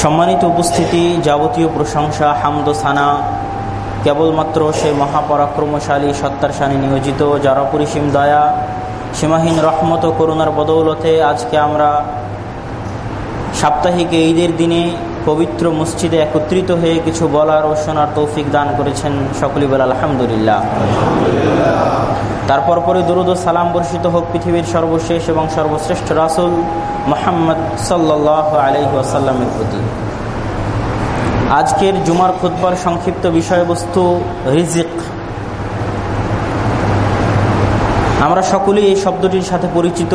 সম্মানিত উপস্থিতি যাবতীয় প্রশংসা, হামদ সানা, কেবলমাত্র সে মহাপরাক্রমশালী সত্তার সানে নিয়োজিত, যারা পরিসীম দয়া, সীমাহীন রহমত করুণার বদৌলতে আজকে আমরা সাপ্তাহিক ঈদের দিনে পবিত্র মসজিদে একত্রিত হয়ে কিছু বলার ও শোনার তৌফিক দান করেছেন সকলি বল আলহামদুলিল্লাহ। তারপর পরে দুরুদ সালাম বর্ষিত হোক পৃথিবীর সর্বশেষ এবং সর্বশ্রেষ্ঠ রাসুল মোহাম্মদ সাল্লাহ আলহি আসাল্লামের প্রতি। আজকের জুমার খুদ্বার সংক্ষিপ্ত বিষয়বস্তু রিজিক। আমরা সকলেই এই শব্দটির সাথে পরিচিত।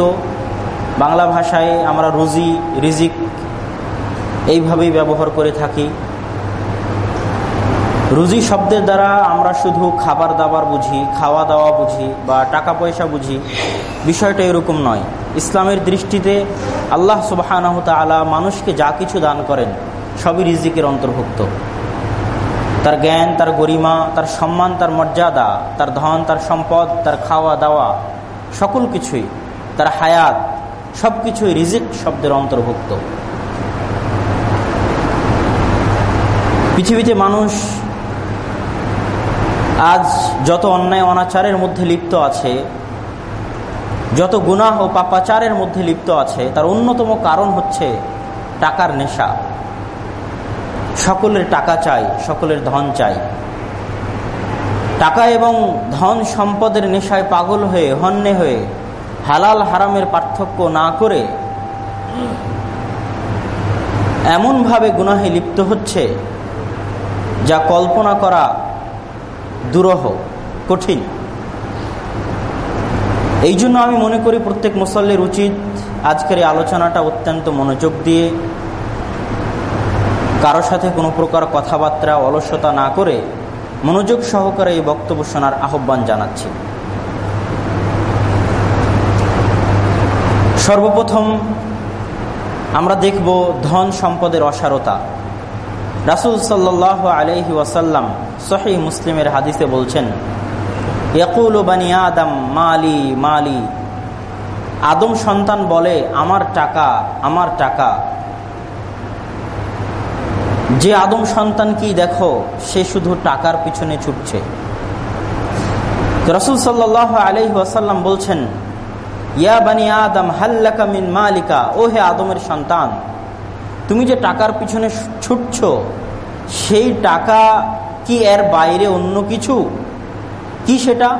বাংলা ভাষায় আমরা রুজি, রিজিক এইভাবেই ব্যবহার করে থাকি। রুজি শব্দের দ্বারা আমরা শুধু খাবার দাবার বুঝি, খাওয়া দাওয়া বুঝি বা টাকা পয়সা বুঝি, বিষয়টা এরকম নয়। ইসলামের দৃষ্টিতে আল্লাহ সুবাহ আলা মানুষকে যা কিছু দান করেন, সবই রিজিকের অন্তর্ভুক্ত। তার জ্ঞান, তার গরিমা, তার সম্মান, তার মর্যাদা, তার ধন, তার সম্পদ, তার খাওয়া দাওয়া, সকল কিছুই, তার হায়াত সব কিছুই রিজিক শব্দের অন্তর্ভুক্ত। পৃথিবীতে মানুষ আজ যত অন্যায় অনাচারের মধ্যে লিপ্ত আছে, যত গুনাহ ও পাপাচারের মধ্যে লিপ্ত আছে, তার অন্যতম কারণ হচ্ছে টাকার নেশা। সকলের টাকা চাই, সকলের ধন চাই। টাকা এবং ধন সম্পদের নেশায় পাগল হয়ে, হন্যে হয়ে, হালাল হারামের পার্থক্য না করে এমনভাবে গুনাহে লিপ্ত হচ্ছে, যা কল্পনা করা দুরহ, কঠিন। এই জন্য আমি মনে করি প্রত্যেক মুসল্লির উচিত আজকের এই আলোচনাটা অত্যন্ত মনোযোগ দিয়ে কারও সাথে কোনো প্রকার কথাবার্তা, অলসতা না করে মনোযোগ সহকারে এই বক্তব্য শোনার আহ্বান জানাচ্ছি। সর্বপ্রথম আমরা দেখব ধন সম্পদের অসারতা। রাসুল সাল্লাহ আলহি ওয়াসাল্লাম সহি মুসলিমের হাদিসে বলছেন, ইয়াকুল বানি আদম, মালি মালি। আদম সন্তান বলে, আমার টাকা আমার টাকা। যে আদম সন্তান কি দেখো, সে শুধু টাকার পিছনে ছুটছে। রসুল সাল্লাহ আলহি ওয়াসাল্লাম বলছেন, ইয়া বানি আদম হাল্লাকা মিন মালিকা? ও হে আদমের সন্তান, তুমি যে টাকার পিছনে ছুটছ, সেই টাকা কি এর বাইরে অন্য কিছু? কি সেটা?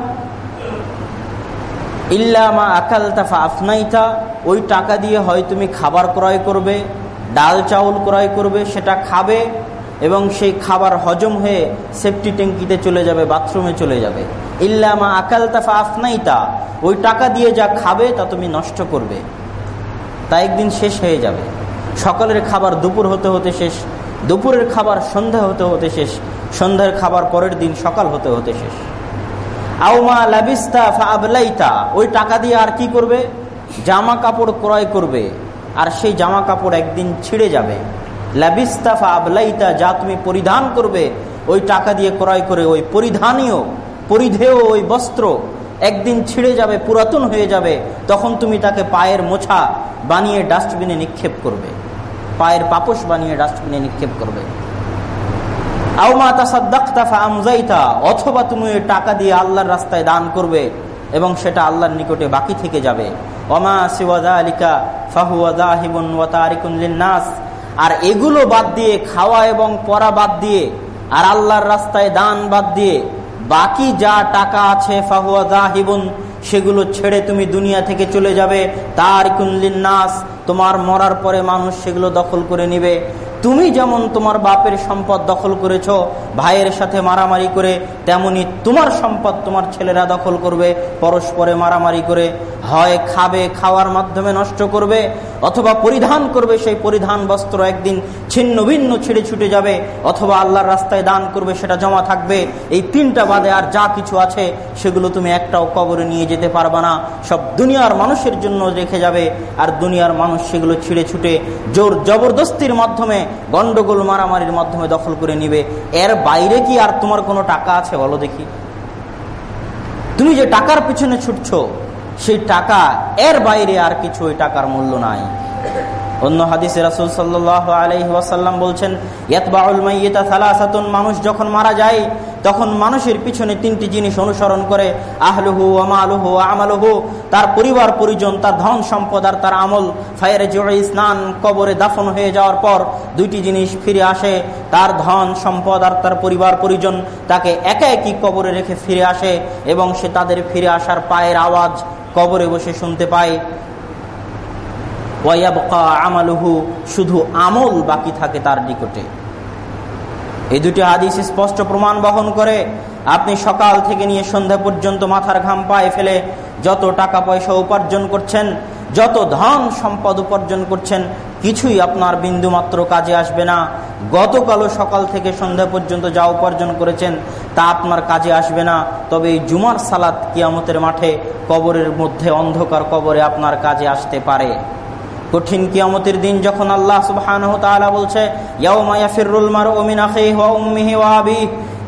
ইল্লামা আকাল তাফা আফনাইতা, ওই টাকা দিয়ে হয় তুমি খাবার ক্রয় করবে, ডাল চাউল ক্রয় করবে, সেটা খাবে এবং সেই খাবার হজম হয়ে সেফটি ট্যাঙ্কিতে চলে যাবে, বাথরুমে চলে যাবে। ইল্লামা আকাল তাফা আফনাইতা, ওই টাকা দিয়ে যা খাবে তা তুমি নষ্ট করবে। তা একদিন শেষ হয়ে যাবে। সকালের খাবার দুপুর হতে হতে শেষ। দুপুরের খাবার সন্ধ্যা হতে হতে শেষ, সন্ধ্যার খাবার পরের দিন সকাল হতে হতে শেষ। আউমা লাবিস্তা আবলাইতা, ওই টাকা দিয়ে আর কি করবে? জামা কাপড় ক্রয় করবে, আর সেই জামা কাপড় একদিন ছিঁড়ে যাবে। লাবিস্তাফা আবলাইতা, যা তুমি পরিধান করবে, ওই টাকা দিয়ে ক্রয় করে ওই পরিধানীয়, পরিধেয় ওই বস্ত্র একদিন ছিঁড়ে যাবে, পুরাতন হয়ে যাবে, তখন তুমি তাকে পায়ের মোছা বানিয়ে ডাস্টবিনে নিক্ষেপ করবে। পায়ের পাপস বানিয়ে ডাস্টবিনে নিক্ষেপ করবে। অথবা তুমি টাকা দিয়ে আল্লাহর রাস্তায় দান করবে এবং সেটা আল্লাহর নিকটে বাকি থেকে যাবে। অমা সিওয়াজা আলিকা নাস আর এগুলো বাদ দিয়ে, খাওয়া এবং পরা বাদ দিয়ে, আর আল্লাহর রাস্তায় দান বাদ দিয়ে, বাকি যা টাকা আছে ফাহুয়া জাহিবুন সেগুলো ছেড়ে তুমি দুনিয়া থেকে চলে যাবে। তার নাস, তোমার মরার পরে মানুষ সেগুলো দখল করে নিবে। তুমি যেমন তোমার বাপের সম্পদ দখল করেছ, ভাইয়ের সাথে মারামারি করে, তেমনি তোমার সম্পদ তোমার ছেলেরা দখল করবে, পরস্পরে মারামারি করে। হয় খাবে, খাওয়ার মাধ্যমে নষ্ট করবে, অথবা পরিধান করবে, সেই পরিধান বস্ত্র একদিন ছিন্ন ভিন্ন ছিঁড়ে ছুটে যাবে, অথবা আল্লাহর রাস্তায় দান করবে, সেটা জমা থাকবে। এই তিনটা বাদে আর যা কিছু আছে, সেগুলো তুমি একটাও কবরে নিয়ে যেতে পারবা না। সব দুনিয়ার মানুষের জন্য রেখে যাবে, আর দুনিয়ার মানুষ সেগুলো ছিঁড়ে ছুটে জোর জবরদস্তির মাধ্যমে, গন্ডগোল মারামারির মাধ্যমে দখল করে নিবে। এর বাইরে কি আর তোমার কোনো টাকা আছে বলো দেখি। তুমি যে টাকার পিছনে ছুটছ সেই টাকা এর বাইরে আর কিছু ওই টাকার মূল্য নাই। অন্য হাদিসে রাসুল সাল্লাহ আলহি ওয়াসাল্লাম বলছেন, ইয়াতবাউল মাইয়িতা সালাসাতুন মানুষ যখন মারা যায়, তখন মানুষের পিছনে তিনটি জিনিস অনুসরণ করে, আহলুহু আমালুহু আমালুহু তার পরিবার পরিজন, তার ধন সম্পদ আর তার আমল ফায়ারে জোড়ে স্নান কবরে দাফন হয়ে যাওয়ার পর দুইটি জিনিস ফিরে আসে, তার ধন সম্পদ আর তার পরিবার পরিজন তাকে একা একই কবরে রেখে ফিরে আসে এবং সে তাদের ফিরে আসার পায়ের আওয়াজ কবরে বসে শুনতে পায়। শুধু আমল বাকি থাকে তার নিকটে। এই দুটি আদিস স্পষ্ট প্রমাণ বহন করে, আপনি সকাল থেকে নিয়ে সন্ধ্যা পর্যন্ত মাথার ঘাম পায়ে ফেলে যত টাকা পয়সা উপার্জন করছেন, যত ধন সম্পদ উপার্জন করছেন কিছুই আপনার বিন্দু মাত্র কাজে আসবে না। গতকালও সকাল থেকে সন্ধ্যা পর্যন্ত যা উপার্জন করেছেন, তা আপনার কাজে আসবে না। তবে এই জুমার সালাত কিয়ামতের মাঠে, কবরের মধ্যে অন্ধকার কবরে আপনার কাজে আসতে পারে। কঠিন কিয়ামতের দিন যখন আল্লাহ সুবহান বলছে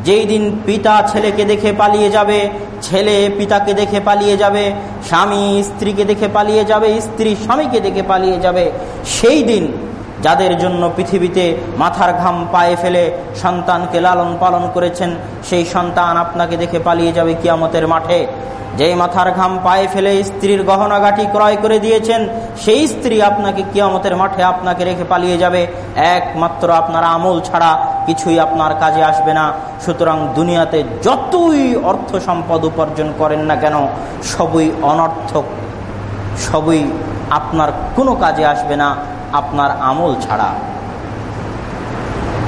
যেই দিন পিতা ছেলেকে দেখে পালিয়ে যাবে, ছেলে পিতাকে দেখে পালিয়ে যাবে, স্বামী স্ত্রীকে দেখে পালিয়ে যাবে, স্ত্রী স্বামীকে দেখে পালিয়ে যাবে, সেই দিন যাদের জন্য পৃথিবীতে মাথার ঘাম পায়ে ফেলে সন্তানকে লালন পালন করেছেন, সেই সন্তান আপনাকে দেখে পালিয়ে যাবে কিয়ামতের মাঠে। যেই মাথার ঘাম পায়ে ফেলে স্ত্রীর গহনাগাটি ক্রয় করে দিয়েছেন, সেই স্ত্রী আপনাকে কিয়ামতের মাঠে আপনাকে রেখে পালিয়ে যাবে। একমাত্র আপনার আমল ছাড়া কিছুই আপনার কাজে আসবে না। সুতরাং দুনিয়াতে যতই অর্থ সম্পদ উপার্জন করেন না কেন, সবই অনর্থক, সবই আপনার কোনো কাজে আসবে না। আপনার আমল ছাড়া।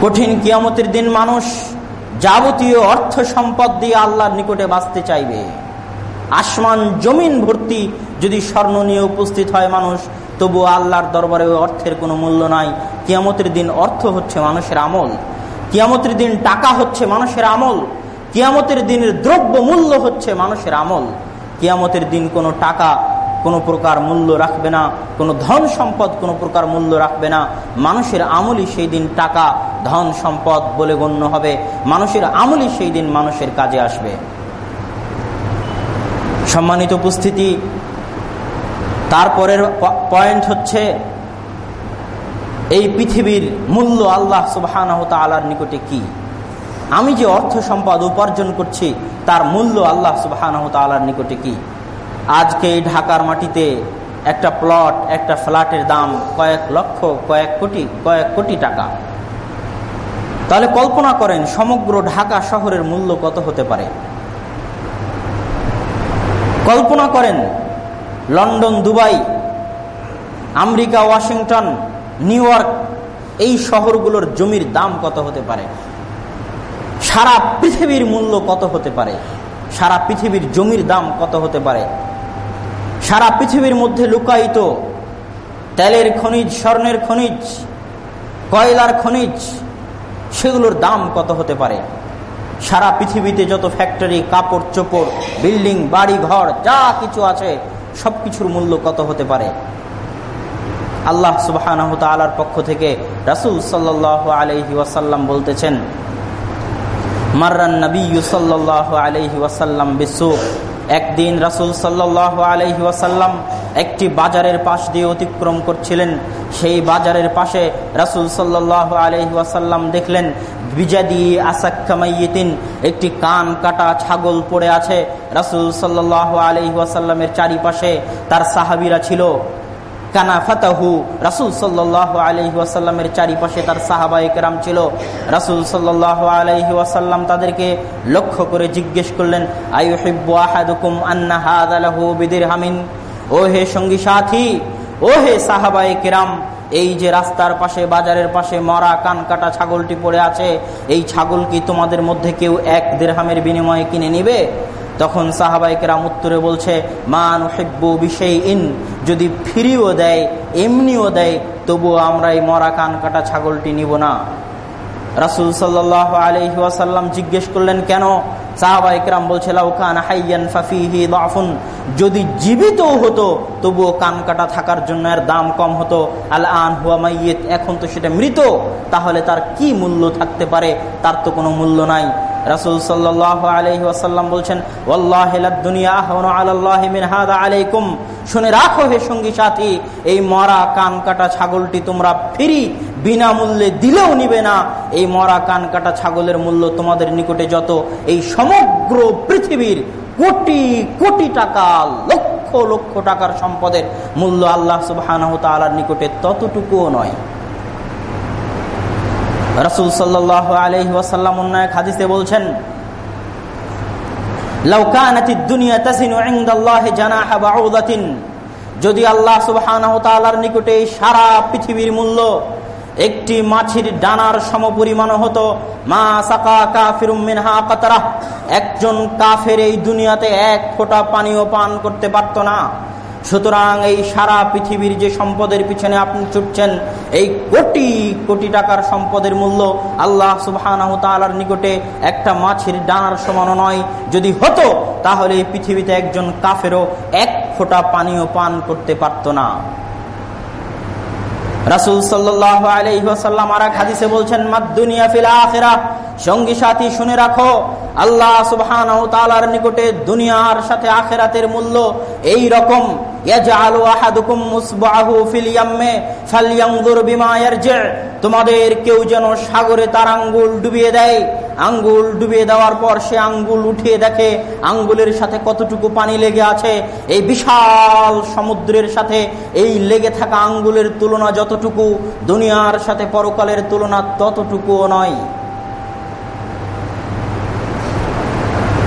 কঠিন কিয়ামতের দিন মানুষ যাবতীয় অর্থ সম্পদ দিয়ে আল্লাহর নিকটে বাঁচতে চাইবে। আসমান জমিন ভর্তি যদি স্বর্ণ নিয়ে উপস্থিত হয় মানুষ, তবু আল্লাহর দরবারে অর্থের কোনো মূল্য নাই। কিয়ামতের দিন অর্থ হচ্ছে মানুষের আমল। কিয়ামতের দিন টাকা হচ্ছে মানুষের আমল। কিয়ামতের দিনের দ্রব্য মূল্য হচ্ছে মানুষের আমল। কিয়ামতের দিন কোনো টাকা কোনো প্রকার মূল্য রাখবে না, কোনো ধন সম্পদ কোনো প্রকার মূল্য রাখবে না। মানুষের আমলই সেই দিন টাকা, ধন সম্পদ বলে গণ্য হবে। মানুষের আমলই সেই দিন মানুষের কাজে আসবে। সম্মানিত উপস্থিতি, তারপরের পয়েন্ট হচ্ছে এই পৃথিবীর মূল্য আল্লাহ সুবাহ আলার নিকটে কি? আমি যে অর্থ সম্পদ উপার্জন করছি, তার মূল্য আল্লাহ সুবাহ আলার নিকটে কি? আজকে এই ঢাকার মাটিতে একটা প্লট, একটা ফ্ল্যাটের দাম কয়েক লক্ষ, কয়েক কোটি কয়েক কোটি টাকা। তাহলে কল্পনা করেন, সমগ্র ঢাকা শহরের মূল্য কত হতে পারে? কল্পনা করেন, London, Dubai, America, Washington, New York, এই শহরগুলোর জমির দাম কত হতে পারে? সারা পৃথিবীর মূল্য কত হতে পারে? সারা পৃথিবীর জমির দাম কত হতে পারে? সারা পৃথিবীর মধ্যে লুকায়িত তেলের খনিজ, স্বর্ণের খনিজ, কয়লার খনিজ, সেগুলোর দাম কত হতে পারে? সারা পৃথিবীতে যত ফ্যাক্টরি কাপড়, চোপড় বিল্ডিং বাড়ি ঘর যা কিছু আছে সব কিছুর মূল্য কত হতে পারে? আল্লাহ সুবাহ পক্ষ থেকে রাসুল সাল্লাহ আলহি ওয়াসাল্লাম বলতেছেন, মার্রান নবী সাল্লাহ আলহি ওয়াসাল্লাম বিশ্ব একদিন রাসুল সাল্লাহ আলহি একটি বাজারের পাশ দিয়ে অতিক্রম করছিলেন। সেই বাজারের পাশে রাসুল সাল্লাহ আলহি দেখলেন একটি কান কাটা ছাগল পড়ে আছে। রাসুল সাল্লাহ আলহি ওয়াসাল্লামের চারিপাশে তার সাহাবিরা ছিল। কানা ফাতাহু, রাসুল সাল্লাহ আলহি ওয়াসাল্লামের চারিপাশে তার সাহাবা একরাম ছিল। রাসুল সাল্লাহ আলহি ওয়াসাল্লাম তাদেরকে লক্ষ্য করে জিজ্ঞেস করলেন আয়ুহিব্বু আহাদুকুম আন্না হাদালাহু বিদির হামিন ও হে সঙ্গী সাথী, ও হে সাহাবা কেরাম, এই যে রাস্তার পাশে, বাজারের পাশে মরা কান কাটা ছাগলটি পড়ে আছে, এই ছাগল কি তোমাদের মধ্যে কেউ এক দেড়হামের বিনিময়ে কিনে নিবে? তখন সাহাবাইকেরাম উত্তরে বলছে মান হেব্বু বিষয় ইন যদি ফিরিও দেয়, এমনিও দেয়, তবুও আমরা এই মরা কান কাটা ছাগলটি নিব না। রাসুল সাল্লাহ আলহি ওয়াসাল্লাম জিজ্ঞেস করলেন, কেন? সাহাবা ইকরাম বলছে যদি জীবিত হতো, তবুও কান কাটা থাকার জন্য এর দাম কম হতো। আল আন হুয়া এখন তো সেটা মৃত, তাহলে তার কি মূল্য থাকতে পারে? তার তো কোনো মূল্য নাই। রাসুল সাল্লাহ আলহি ওয়াসাল্লাম বলছেন আলাইকুম। শুনে রাখো হে সঙ্গী সাথী, এই মরা কান কাটা ছাগলটি তোমরা ফিরি বিনামূল্যে দিলেও নিবে না। এই মরা কান কাটা ছাগলের মূল্য তোমাদের নিকটে যত। এই সমগ্র পৃথিবীর কোটি কোটি টাকা, লক্ষ লক্ষ টাকার সম্পদের মূল্য আল্লাহ সুবাহ নিকটে ততটুকুও নয়। রসুল সাল্লাহ আলহি ওয়াসাল্লাম অন্যায় হাদিসে বলছেন যদি আল্লাহ নিকটে সারা পৃথিবীর মূল্য একটি মাছির ডানার সমপরিমাণ হতো, মা সাকা একজন কাফের এই দুনিয়াতে এক ফোঁটা পানীয় পান করতে পারত না। সুতরাং এই সারা পৃথিবীর যে সম্পদের পিছনে আপনি ছুটছেন, এই কোটি কোটি টাকার সম্পদের মূল্য আল্লাহ সুবাহ নিকটে একটা মাছের ডানার সমান নয়। যদি হতো, তাহলে এই পৃথিবীতে একজন কাফেরও এক ফোঁটা পানীয় পান করতে পারত না। রাসুল সাল্লাহ আলহিহাসাল্লাম আর এক হাদিসে বলছেন মাদ্দুনিয়া ফিলা আখেরা সঙ্গী সাথী শুনে রাখো আল্লাহ সুবহান ও তালার নিকটে দুনিয়ার সাথে আখেরাতের মূল্য এই রকম। তোমাদের কেউ যেন সাগরে তার আঙ্গুল ডুবিয়ে দেয়। আঙ্গুল ডুবিয়ে দেওয়ার পর সে আঙ্গুল উঠিয়ে দেখে আঙ্গুলের সাথে কতটুকু পানি লেগে আছে। এই বিশাল সমুদ্রের সাথে এই লেগে থাকা আঙ্গুলের তুলনা যতটুকু, দুনিয়ার সাথে পরকালের তুলনা ততটুকুও নয়।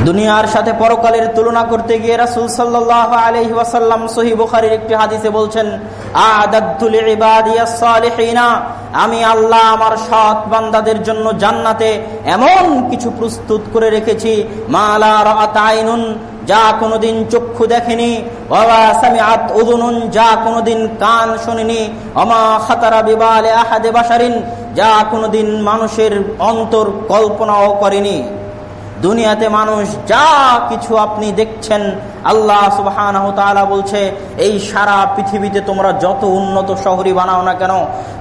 দুনিয়ার সাথে পরকালের তুলনা করতে গিয়ে রাসুল সাল্লাহ আলহি ওয়াসাল্লাম সহি বুখারির একটি হাদিসে বলছেন আমি আল্লাহ আমার সৎ বান্দাদের জন্য জান্নাতে এমন কিছু প্রস্তুত করে রেখেছি। আতাইনুন যা কোনোদিন চক্ষু দেখেনি। যা কোনোদিন কান শুনিনি। অমা খাতারা বিবালে আহাদে বাসারিন যা কোনোদিন মানুষের অন্তর কল্পনাও করেনি। দুনিয়াতে মানুষ যা কিছু আপনি দেখছেন, আল্লাহ সুবাহ বলছে, এই সারা পৃথিবীতে তোমরা যত উন্নত শহরই বানাও না কেন,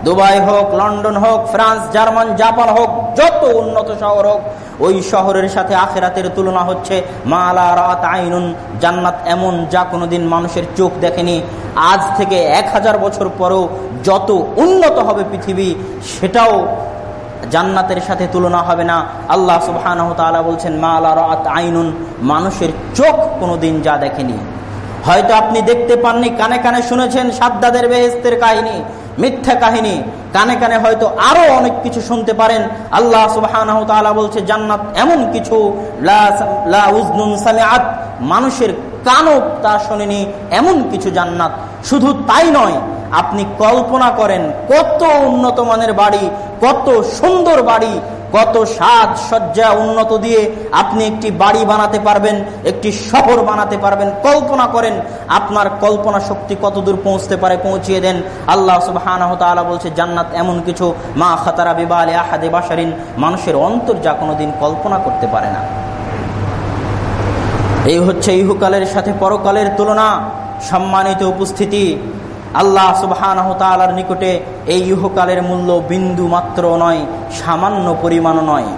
দুবাই হোক, লন্ডন হোক, ফ্রান্স, জার্মান, জাপান হোক, যত উন্নত শহর হোক, ওই শহরের সাথে আখেরাতের তুলনা হচ্ছে মালা রাত আইনুন, জান্নাত এমন যা কোনোদিন মানুষের চোখ দেখেনি। আজ থেকে এক হাজার বছর পরেও যত উন্নত হবে পৃথিবী, সেটাও জান্নাতের সাথে তুলনা হবে না। আল্লাহ সুবাহ বলছেন, মা আল্লাহ আইনুন মানুষের চোখ কোনোদিন যা দেখেনি। হয়তো আপনি দেখতে পাননি, কানে কানে শুনেছেন সাদ্দাদের বেহেস্তের কাহিনী, মিথ্যা কাহিনী। কানে কানে হয়তো আরও অনেক কিছু শুনতে পারেন। আল্লাহ সুবাহ বলছে, জান্নাত এমন কিছু মানুষের কানও তা শোনেনি, এমন কিছু জান্নাত। শুধু তাই নয়, আপনি কল্পনা করেন, কত উন্নত মানের বাড়ি কত সুন্দর বাড়ি, কত সাজ সজ্জা উন্নত দিয়ে আপনি একটি বাড়ি বানাতে পারবেন, একটি শহর বানাতে পারবেন, কল্পনা করেন, আপনার কল্পনা শক্তি কত দূর পৌঁছতে পারে, পৌঁছিয়ে দেন। আল্লাহ সুবাহ বলছে, জান্নাত এমন কিছু, মা খাতারা বিবালে আহাদে বাসারিন মানুষের অন্তর যা কোনোদিন কল্পনা করতে পারে না। এই হচ্ছে ইহুকালের সাথে পরকালের তুলনা, সম্মানিত উপস্থিতি। আল্লাহ সুবহান নিকটে এই ইহকালের মূল্য বিন্দু মাত্র নয়, সামান্য পরিমাণ নয়।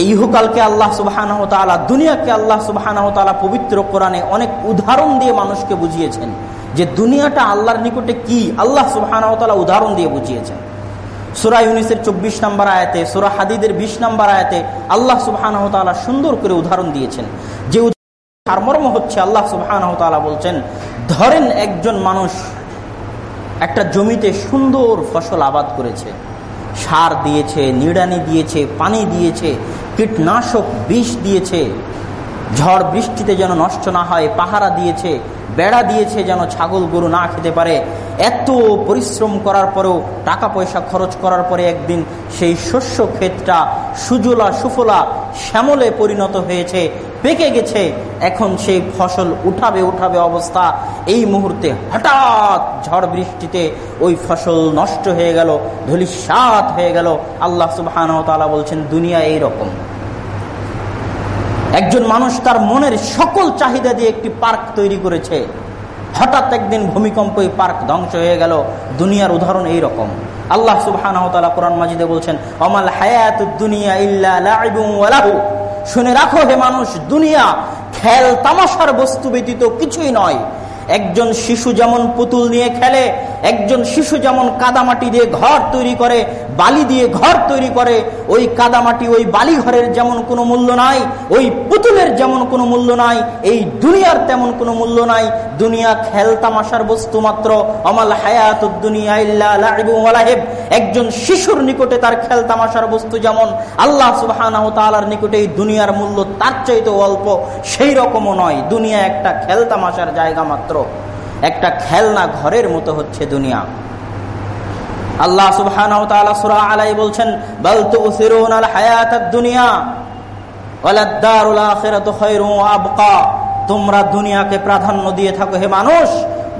এই ইহকালকে আল্লাহ সুবাহান দুনিয়াকে আল্লাহ সুবাহান পবিত্র কোরআনে অনেক উদাহরণ দিয়ে মানুষকে বুঝিয়েছেন যে দুনিয়াটা আল্লাহর নিকটে কি? আল্লাহ সুবাহান উদাহরণ দিয়ে বুঝিয়েছেন। সুরা ইউনিসের চব্বিশ নম্বর আয়াতে, সুরা হাদিদের বিশ নম্বর আয়াতে আল্লাহ সুবাহান সুন্দর করে উদাহরণ দিয়েছেন যে সারমর্ম হচ্ছে আল্লাহ সুবাহ বলছেন, ধরেন একজন মানুষ একটা জমিতে সুন্দর ফসল আবাদ করেছে। সার দিয়েছে, নিড়ানি দিয়েছে, পানি দিয়েছে, কীটনাশক বিষ দিয়েছে, ঝড় বৃষ্টিতে যেন নষ্ট না হয়, পাহারা দিয়েছে। বেড়া দিয়েছে যেন ছাগল গরু না খেতে পারে। এত পরিশ্রম করার পরেও টাকা পয়সা খরচ করার পরে একদিন সেই শস্য ক্ষেতটা সুজলা সুফলা শ্যামলে পরিণত হয়েছে, পেকে গেছে। এখন সেই ফসল উঠাবে উঠাবে অবস্থা। এই মুহূর্তে হঠাৎ ঝড় বৃষ্টিতে ওই ফসল নষ্ট হয়ে গেল ধলিসাত হয়ে গেল। আল্লাহ সুবাহ বলছেন, দুনিয়া এই রকম। একজন মানুষ তার মনের সকল চাহিদা দিয়ে একটি পার্ক তৈরি করেছে। হঠাৎ একদিন ভূমিকম্প এই পার্ক ধ্বংস হয়ে গেল। দুনিয়ার উদাহরণ এই রকম। আল্লাহ সুবহান কোরআন মাজিদে বলছেন অমাল হায়াত দুনিয়া ইল্লা শুনে রাখো হে মানুষ, দুনিয়া খেল তামাশার বস্তু ব্যতীত কিছুই নয়। একজন শিশু যেমন পুতুল নিয়ে খেলে একজন শিশু যেমন কাদামাটি দিয়ে ঘর তৈরি করে, বালি দিয়ে ঘর তৈরি করে, ওই কাদামাটি ওই বালি ঘরের যেমন কোনো মূল্য নাই, ওই পুতুলের যেমন কোনো মূল্য নাই, এই দুনিয়ার তেমন কোনো মূল্য নাই। দুনিয়া খেলতামাশার বস্তু মাত্র। অমাল হায়াত দুনিয়া একজন শিশুর নিকটে তার খেলতামাশার বস্তু যেমন আল্লাহ সুবাহ নিকটে এই দুনিয়ার মূল্য তার চাইতে অল্প, সেই রকমও নয়। দুনিয়া একটা খেলতামাশার জায়গা মাত্র। একটা খেলনা ঘরের মতো হচ্ছে দুনিয়া। আল্লাহ সুবহান আলাই বলছেন দুনিয়া তোমরা দুনিয়াকে প্রাধান্য দিয়ে থাকো, হে মানুষ।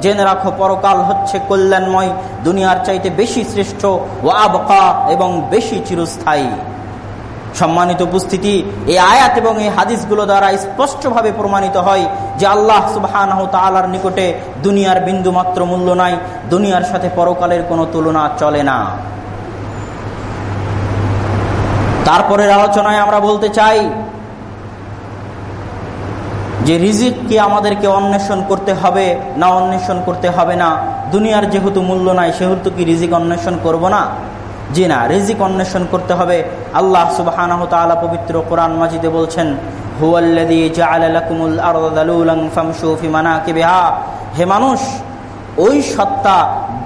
জেনে রাখো, পরকাল হচ্ছে কল্যাণময়, দুনিয়ার চাইতে বেশি শ্রেষ্ঠ ও আবকা এবং বেশি চিরস্থায়ী। সম্মানিত উপস্থিতি, এই আয়াত এবং এই হাদিসগুলো দ্বারা স্পষ্টভাবে প্রমাণিত হয় যে আল্লাহ তালার নিকটে দুনিয়ার বিন্দু মাত্র মূল্য নাই, দুনিয়ার সাথে পরকালের কোনো তুলনা চলে না। তারপরের আলোচনায় আমরা বলতে চাই যে রিজিককে আমাদেরকে অন্বেষণ করতে হবে না অন্বেষণ করতে হবে না? দুনিয়ার যেহেতু মূল্য নাই, সেহেতু কি রিজিক অন্বেষণ করব না? জি না রিজিক অন্বেষণ করতে হবে। আল্লাহ সুবাহ পবিত্র কোরআন মাজিদে বলছেন হে মানুষ, ওই সত্তা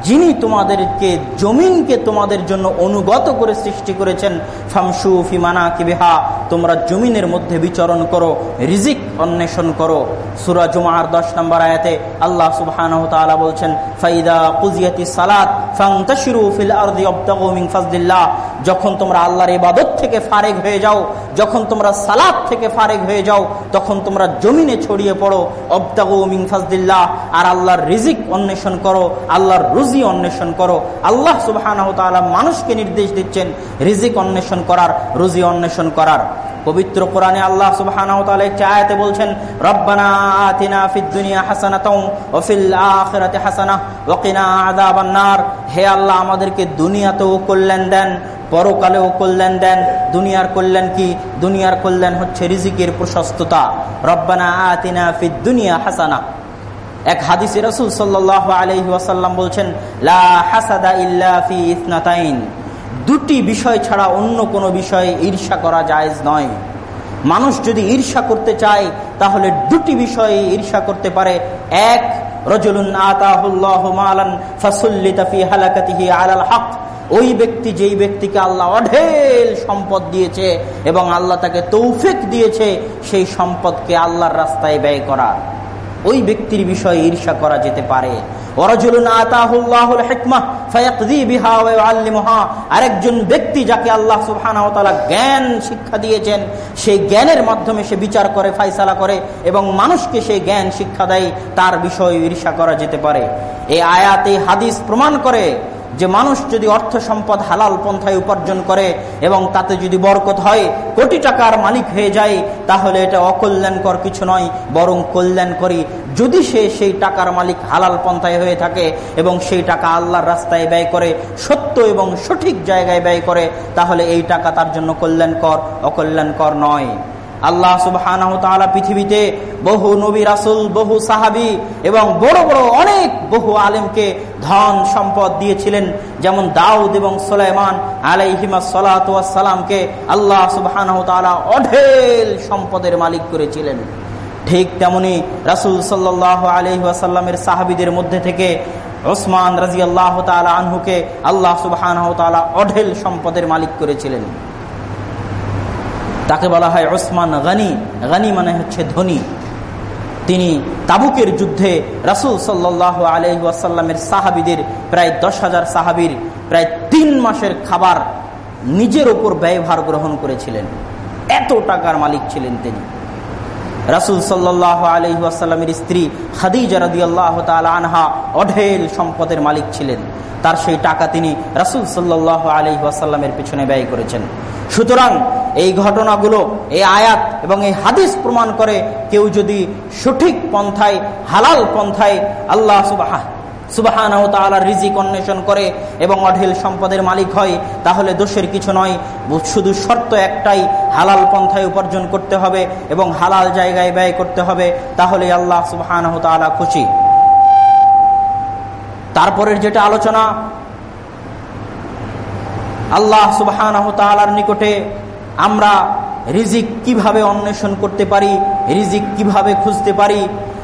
যিনি তোমাদেরকে জমিনকে তোমাদের জন্য অনুগত করে সৃষ্টি করেছেন ফামসু ফিমানা কিবেহা তোমরা জমিনের মধ্যে বিচরণ করো, রিজিক অন্বেষণ করো। সুরা জুমার দশ নম্বর আয়াতে আল্লাহ সুবহান বলছেন, ফাইদা কুজিয়াতি সালাত আরদি যখন তোমরা আল্লাহর ইবাদত থেকে ফারেক হয়ে যাও, যখন তোমরা সালাত থেকে ফারেক হয়ে যাও, তখন তোমরা জমিনে ছড়িয়ে পড়ো অবতাগু মিন ফাজলিল্লাহ। আর আল্লাহর রিজিক অন্বেষণ করো, আল্লাহর রুজি অন্বেষণ করো। আল্লাহ সুবাহ মানুষকে নির্দেশ দিচ্ছেন, রিজিক অন্বেষণ করার, রুজি অন্বেষণ করার। পবিত্র কোরআনে আল্লাহ সুবহানাহু তাআলা একটি আয়াতে বলছেন, রব্বানা আতিনা ফিদ দুনিয়া হাসানাতাও ওয়া ফিল আখিরাতি হাসানাহ ওয়া কিনা আযাবান নার। হে আল্লাহ, আমাদেরকে দুনিয়াতেও কল্যাণ দেন, পরকালেও কল্যাণ দেন। দুনিয়ার কল্যাণ কি? দুনিয়ার কল্যাণ হচ্ছে রিজিকের প্রশস্ততা। রব্বানা আতিনা ফিদ দুনিয়া হাসানা। এক হাদিসে রসুল সাল্লাহ আলহি ওয়াসাল্লাম বলছেন, লা হাসাদা ইল্লা ফি ইসনাতাইন। দুটি বিষয় ছাড়া অন্য কোনো বিষয়ে ঈর্ষা করা জায়জ নয়। মানুষ যদি ঈর্ষা করতে চায়, তাহলে দুটি বিষয়ে ঈর্ষা করতে পারে। এক, রজুলুন আতাহুল্লাহ মালান ফাসুল্লিতাফি হালাকাতিহি আলাল হক। ওই ব্যক্তি যেই ব্যক্তিকে আল্লাহ অঢেল সম্পদ দিয়েছে এবং আল্লাহ তাকে তৌফিক দিয়েছে, সেই সম্পদকে আল্লাহর রাস্তায় ব্যয় করা। ওই ব্যক্তির বিষয়ে ঈর্ষা করা যেতে পারে। আরেকজন ব্যক্তি যাকে আল্লাহ জ্ঞান শিক্ষা দিয়েছেন, সেই জ্ঞানের মাধ্যমে সে বিচার করে ফাইসালা করে এবং মানুষকে সেই জ্ঞান শিক্ষা দেয়, তার বিষয়ে ঈর্ষা করা যেতে পারে। এই আয়াতে হাদিস প্রমাণ করে যে মানুষ যদি অর্থ সম্পদ হালাল পন্থায় উপার্জন করে এবং তাতে যদি বরকত হয়, কোটি টাকার মালিক হয়ে যায়, তাহলে এটা অকল্যাণকর কিছু নয়, বরং কল্যাণ কল্যাণকরী যদি সে সেই টাকার মালিক হালাল পন্থায় হয়ে থাকে এবং সেই টাকা আল্লাহর রাস্তায় ব্যয় করে, সত্য এবং সঠিক জায়গায় ব্যয় করে, তাহলে এই টাকা তার জন্য কল্যাণকর, অকল্যাণকর নয়। আল্লাহ সুবাহ পৃথিবীতে বহু নবী রাসুল, বহু সাহাবি এবং বড় বড় অনেক বহু আলেমকে ধন সম্পদ দিয়েছিলেন। যেমন দাউদ এবং সোলাইমান আলাইহিমা সালাতামকে আল্লাহ সুবাহ অঢেল সম্পদের মালিক করেছিলেন। ঠিক তেমনি রাসুল সাল্লাহ আলহি আসাল্লামের সাহাবিদের মধ্যে থেকে ওসমান রাজি আল্লাহ তালা আনহুকে আল্লাহ সুবাহ অঢেল সম্পদের মালিক করেছিলেন। তাকে বলা হয় ওসমান গানি। গানি মানে হচ্ছে ধনী। তিনি তাবুকের যুদ্ধে রাসুল সাল্লাহ আলহাসাল্লামের সাহাবিদের প্রায় দশ হাজার সাহাবির প্রায় তিন মাসের খাবার নিজের ওপর ব্যয়ভার গ্রহণ করেছিলেন। এত টাকার মালিক ছিলেন তিনি। রাসুল সাল্লাহ আলহিহাসাল্লামের স্ত্রী খাদিজা রদি আল্লাহ আনহা অঢেল সম্পদের মালিক ছিলেন। তার সেই টাকা তিনি রাসুল সাল্লাহ আলহিহাসাল্লামের পিছনে ব্যয় করেছেন। সুতরাং এই ঘটনাগুলো, এই আয়াত এবং এই হাদিস প্রমাণ করে কেউ যদি সঠিক পন্থায়, হালাল পন্থায় আল্লাহ সুবাহ সুবাহান রিজিক অন্বেষণ করে এবং অঢেল সম্পদের মালিক হয়, তাহলে দোষের কিছু নয়। শুধু শর্ত একটাই, হালাল পন্থায় উপার্জন করতে হবে এবং হালাল জায়গায় ব্যয় করতে হবে তাহলে আল্লাহ সুবাহান খুশি। তারপরের যেটা আলোচনা, আল্লাহ সুবাহান নিকটে আমরা রিজিক কীভাবে অন্বেষণ করতে পারি, রিজিক কীভাবে খুঁজতে পারি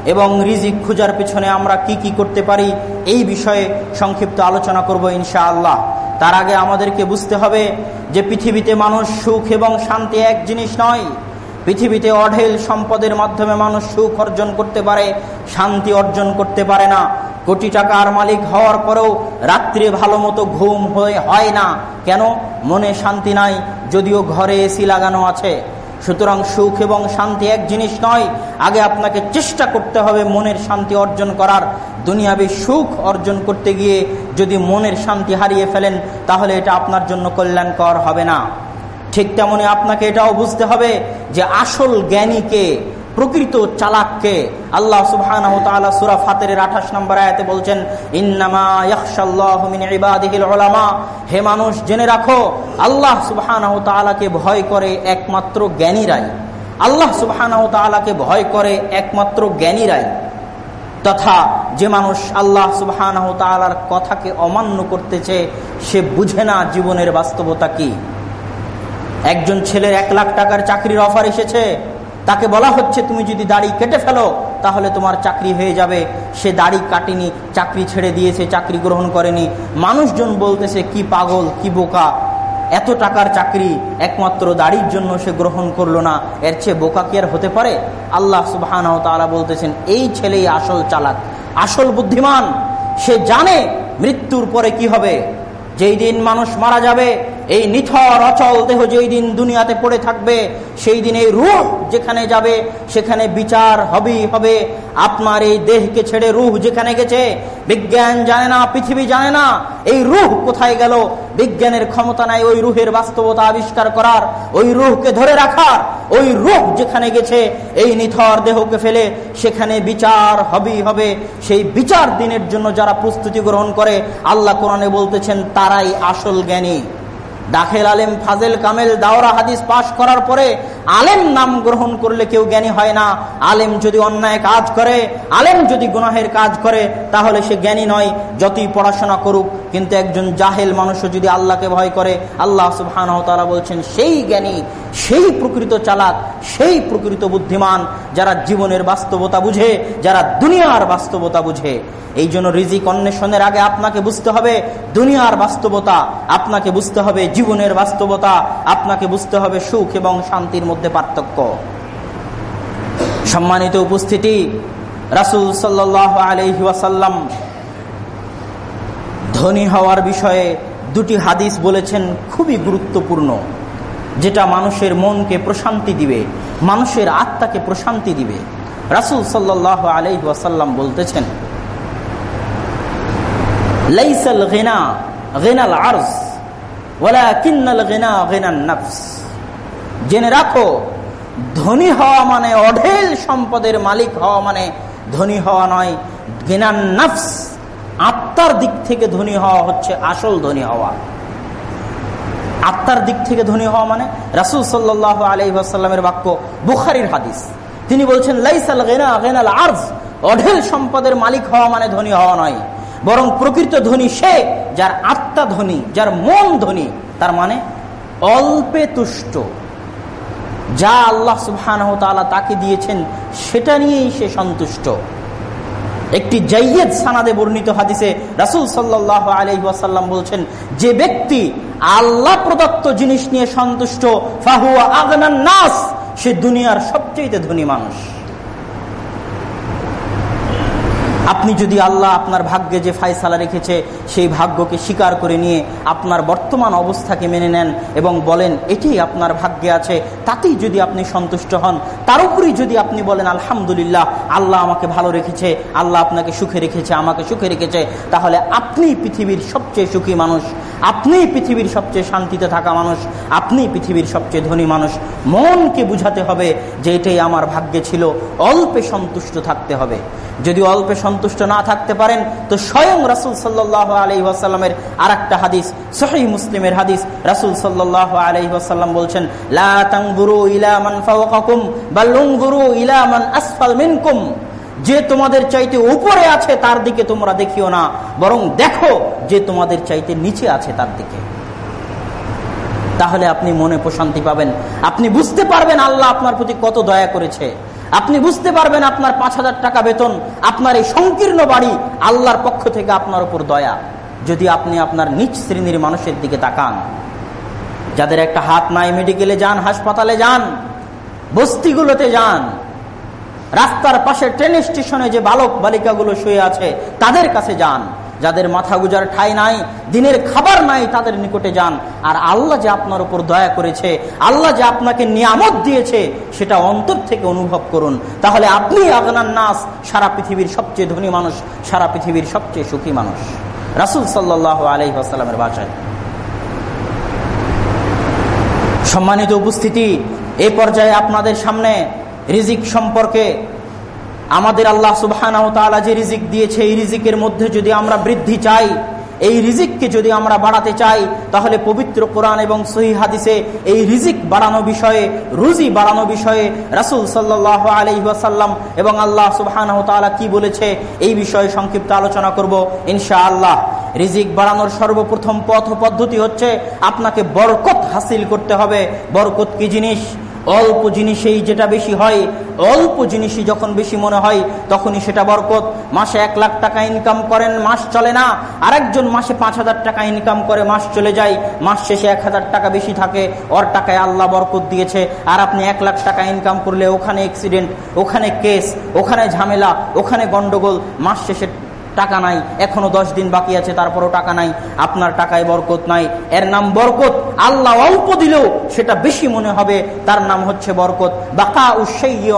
এবং রিজিক খুঁজার পেছনে আমরা কি কি করতে পারি, এই বিষয়ে সংক্ষিপ্ত আলোচনা করব ইনশা আল্লাহ তার আগে আমাদেরকে বুঝতে হবে যে পৃথিবীতে মানুষ সুখ এবং শান্তি এক জিনিস নয়। পৃথিবীতে অঢেল সম্পদের মাধ্যমে মানুষ সুখ অর্জন করতে পারে, শান্তি অর্জন করতে পারে না। কোটি টাকার মালিক হওয়ার পরেও রাত্রে ভালো মতো ঘুম হয়ে হয় না। কেন? মনে শান্তি নাই, যদিও ঘরে এসি লাগানো আছে। সুতরাং সুখ এবং শান্তি এক জিনিস নয়। আগে আপনাকে চেষ্টা করতে হবে মনের শান্তি অর্জন করার। দুনিয়াবী সুখ অর্জন করতে গিয়ে যদি মনের শান্তি হারিয়ে ফেলেন, তাহলে এটা আপনার জন্য কল্যাণকর হবে না। ঠিক তেমনি আপনাকে এটাও বুঝতে হবে যে আসল জ্ঞানীকে প্রকৃত চালাককে আল্লাহ সুবাহ সুরা ফাতের আঠাশ নম্বর আয়াতে বলছেন, ইন্নামা হে মানুষ, জেনে রাখো, আল্লাহ সুবাহ ভয় করে একমাত্র জ্ঞানীরাই। আল্লাহ সুবাহ ভয় করে একমাত্র জ্ঞানীরাই। তথা যে মানুষ আল্লাহ সুবাহ কথাকে অমান্য করতেছে, সে বুঝে না জীবনের বাস্তবতা কি। একজন ছেলের এক লাখ টাকার চাকরির অফার এসেছে তাকে বলা হচ্ছে, তুমি যদি দাড়ি কেটে ফেলো, তাহলে তোমার চাকরি হয়ে যাবে। সে দাড়ি কাটেনি, চাকরি ছেড়ে দিয়েছে, চাকরি গ্রহণ করেনি। মানুষজন বলতেছে, কি পাগল, কি বোকা। এত টাকার চাকরি, একমাত্র দাড়ির জন্য সে গ্রহণ করল না। এর চেয়ে বোকা কি আর হতে পারে? আল্লাহ সুবাহ বলতেছেন, এই ছেলেই আসল চালাক, আসল বুদ্ধিমান। সে জানে মৃত্যুর পরে কি হবে। যেই দিন মানুষ মারা যাবে এই নিথর অচল দেহ যেই দিন দুনিয়াতে পড়ে থাকবে, সেই দিন এই রুহ যেখানে যাবে, সেখানে বিচার হবেই হবে। আপনার এই দেহকে ছেড়ে রুহ যেখানে গেছে, বিজ্ঞান জানে না, পৃথিবী জানে না, এই রুহ কোথায় গেল? বিজ্ঞানের ক্ষমতা নাই ওই রুহের বাস্তবতা আবিষ্কার করার, ওই রুহকে ধরে রাখার, ওই রুহ যেখানে গেছে, এই নিথর দেহকে ফেলে সেখানে বিচার হবেই হবে। সেই বিচার দিনের জন্য যারা প্রস্তুতি গ্রহণ করে, আল্লাহ কোরআনে বলতেছেন, তারাই আসল জ্ঞানী। দাখেল আলেম ফাজেল কামেল দাওরা হাদিস পাশ করার পরে আলেম নাম গ্রহণ করলে কেউ জ্ঞানী হয় না। আলেম যদি অন্যায় কাজ করে, আলেম যদি গুনাহের কাজ করে, তাহলে সে জ্ঞানী নয়, যতই পড়াশোনা করুক। কিন্তু একজন জাহেল মানুষও যদি আল্লাহকে ভয় করে, আল্লাহ সুবহান তারা বলছেন, সেই জ্ঞানী, সেই প্রকৃত চালাক, সেই প্রকৃত বুদ্ধিমান, যারা জীবনের বাস্তবতা বুঝে, যারা দুনিয়ার বাস্তবতা বুঝে। এই জন্য রিজিক অন্বেষণের আগে আপনাকে বুঝতে হবে, দুনিয়ার বাস্তবতা আপনাকে বুঝতে হবে জীবনের বাস্তবতা আপনাকে বুঝতে হবে সুখ এবং শান্তির মধ্যে পার্থক্য। সম্মানিত উপস্থিতি, রাসুল সাল্লাহ আলহিহাসাল্লাম ধনী হওয়ার বিষয়ে দুটি হাদিস বলেছেন খুবই গুরুত্বপূর্ণ, যেটা মানুষের মনকে প্রশান্তি দিবে, মানুষের আত্মাকে প্রশান্তি দিবে। রাসুল সাল্লাহ আলহিহাসাল্লাম বলতেছেন, লাইসাল গেনা, গেনাল আর্স। জেনে রাখো, ধনী হওয়া মানে অঢেল সম্পদের মালিক হওয়া মানে ধনী হওয়া নয়, গেনান নফস। আত্মার দিক থেকে ধনী হওয়া হচ্ছে আসল ধনী হওয়া। আত্মার দিক থেকে ধনী হওয়া মানে রাসুল সাল্লাহ বাক্য বুখারির হাদিস। তিনি বলছেন, লাইসাল গেনা গেনাল আর্জ, অঢেল সম্পদের মালিক হওয়া মানে ধনী হওয়া নয়। বরং প্রকৃত ধনী সে যার আত্মা ধনী, যার মন ধনী, তার মানে অল্পে তুষ্ট। যা আল্লাহ সুবহান তাকে দিয়েছেন, সেটা নিয়েই সে সন্তুষ্ট। একটি জাইয়েদ সানাদে বর্ণিত হাদিসে রাসুল সাল্লাহ আলহিহাসাল্লাম বলছেন, যে ব্যক্তি আল্লাহ প্রদত্ত জিনিস নিয়ে সন্তুষ্ট, ফাহুয়া আগনান নাস, সে দুনিয়ার সবচেয়ে ধনী মানুষ। আপনি যদি আল্লাহ আপনার ভাগ্যে যে ফায়সালা রেখেছে, সেই ভাগ্যকে স্বীকার করে নিয়ে আপনার বর্তমান অবস্থাকে মেনে নেন এবং বলেন এটি আপনার ভাগ্যে আছে। তাতেই যদি আপনি সন্তুষ্ট হন। তার উপরেই যদি আপনি বলেন, আলহামদুলিল্লাহ, আল্লাহ আমাকে ভালো রেখেছে, আল্লাহ আপনাকে সুখে রেখেছে, আমাকে সুখে রেখেছে, তাহলে আপনি পৃথিবীর সবচেয়ে সুখী মানুষ, আপনি পৃথিবীর সবচেয়ে শান্তিতে থাকা মানুষ, আপনি পৃথিবীর সবচেয়ে ধনী মানুষ। মনকে বুঝাতে হবে যে এটাই আমার ভাগ্যে ছিল। অল্পে সন্তুষ্ট থাকতে হবে। যদি অল্পে সন্তুষ্ট না থাকতে পারেন, তো স্বয়ং রাসুল সাল্লাহ আলি ওয়াসাল্লামের আর একটা হাদিস সহি মুসলিমের হাদিস, রাসুল সাল্লাহ আলি ওয়াসাল্লাম বলছেন যে তোমাদের চাইতে উপরে আছে, তার দিকে তোমরা দেখিও না, বরং দেখো যে তোমাদের চাইতে নিচে আছে তার দিকে। তাহলে আপনি মনে প্রশান্তি পাবেন। আপনি বুঝতে পারবেন আল্লাহ আপনার প্রতি কত দয়া করেছে। আপনি বুঝতে পারবেন আপনার পাঁচ হাজার টাকা বেতন, আপনার এই সংকীর্ণ বাড়ি আল্লাহর পক্ষ থেকে আপনার উপর দয়া। যদি আপনি আপনার নিচ শ্রেণির মানুষের দিকে তাকান, যাদের একটা হাত নাই, মেডিকেলে যান, হাসপাতালে যান, বস্তিগুলোতে যান, রাস্তার পাশে ট্রেন স্টেশনে যে বালক বালিকাগুলো শুয়ে আছে, তাদের কাছে যান। যাদের মাথা গুজার ঠাই নাই, দিনের খাবার নাই, তাদের নিকটে যান। আর আল্লাহ যে আপনার উপর দয়া করেছে, আল্লাহ যে আপনাকে নিয়ামত দিয়েছে, সেটা অন্তর থেকে অনুভব করুন। তাহলে আপনি আগনার নাস, সারা পৃথিবীর সবচেয়ে ধনী মানুষ, সারা পৃথিবীর সবচেয়ে সুখী মানুষ। রাসুল সাল্লাহ আলহিহাস্লামের বাসায় সম্মানিত উপস্থিতি, এ পর্যায়ে আপনাদের সামনে রিজিক সম্পর্কে আমাদের আল্লাহ সুবাহ যে রিজিক দিয়েছে, এই রিজিকের মধ্যে যদি আমরা বৃদ্ধি চাই, এই রিজিককে যদি আমরা বাড়াতে চাই, তাহলে পবিত্র কোরআন এবং সহি হাদিসে এই রিজিক বাড়ানো বিষয়ে, রুজি বাড়ানো বিষয়ে রাসুল সাল্লাহ আলহিহাসাল্লাম এবং আল্লাহ সুবাহান কি বলেছে, এই বিষয়ে সংক্ষিপ্ত আলোচনা করব ইনশা আল্লাহ রিজিক বাড়ানোর সর্বপ্রথম পথ পদ্ধতি হচ্ছে, আপনাকে বরকত হাসিল করতে হবে। বরকত কি জিনিস? অল্প জিনিসেই যেটা বেশি হয়, অল্প জিনিসই যখন বেশি মনে হয়, তখনই সেটা বরকত। মাসে এক লাখ টাকা ইনকাম করেন, মাস চলে না। আরেকজন মাসে পাঁচ হাজার টাকা ইনকাম করে, মাস চলে যায়। মাস শেষে এক হাজার টাকা বেশি থাকে, ওর টাকায় আল্লাহ বরকত দিয়েছে। আর আপনি এক লাখ টাকা ইনকাম করলে ওখানে অ্যাক্সিডেন্ট ওখানে কেস ওখানে ঝামেলা, ওখানে গন্ডগোল, মাস শেষে টাকা নাই, এখনও দশ দিন বাকি আছে, তারপরও টাকা নাই, আপনার টাকায় বরকত নাই, এর নাম বরকত, আল্লাহ অল্প দিলেও সেটা বেশি মনে হবে, তার নাম হচ্ছে বরকত। বাকা উৎসাহী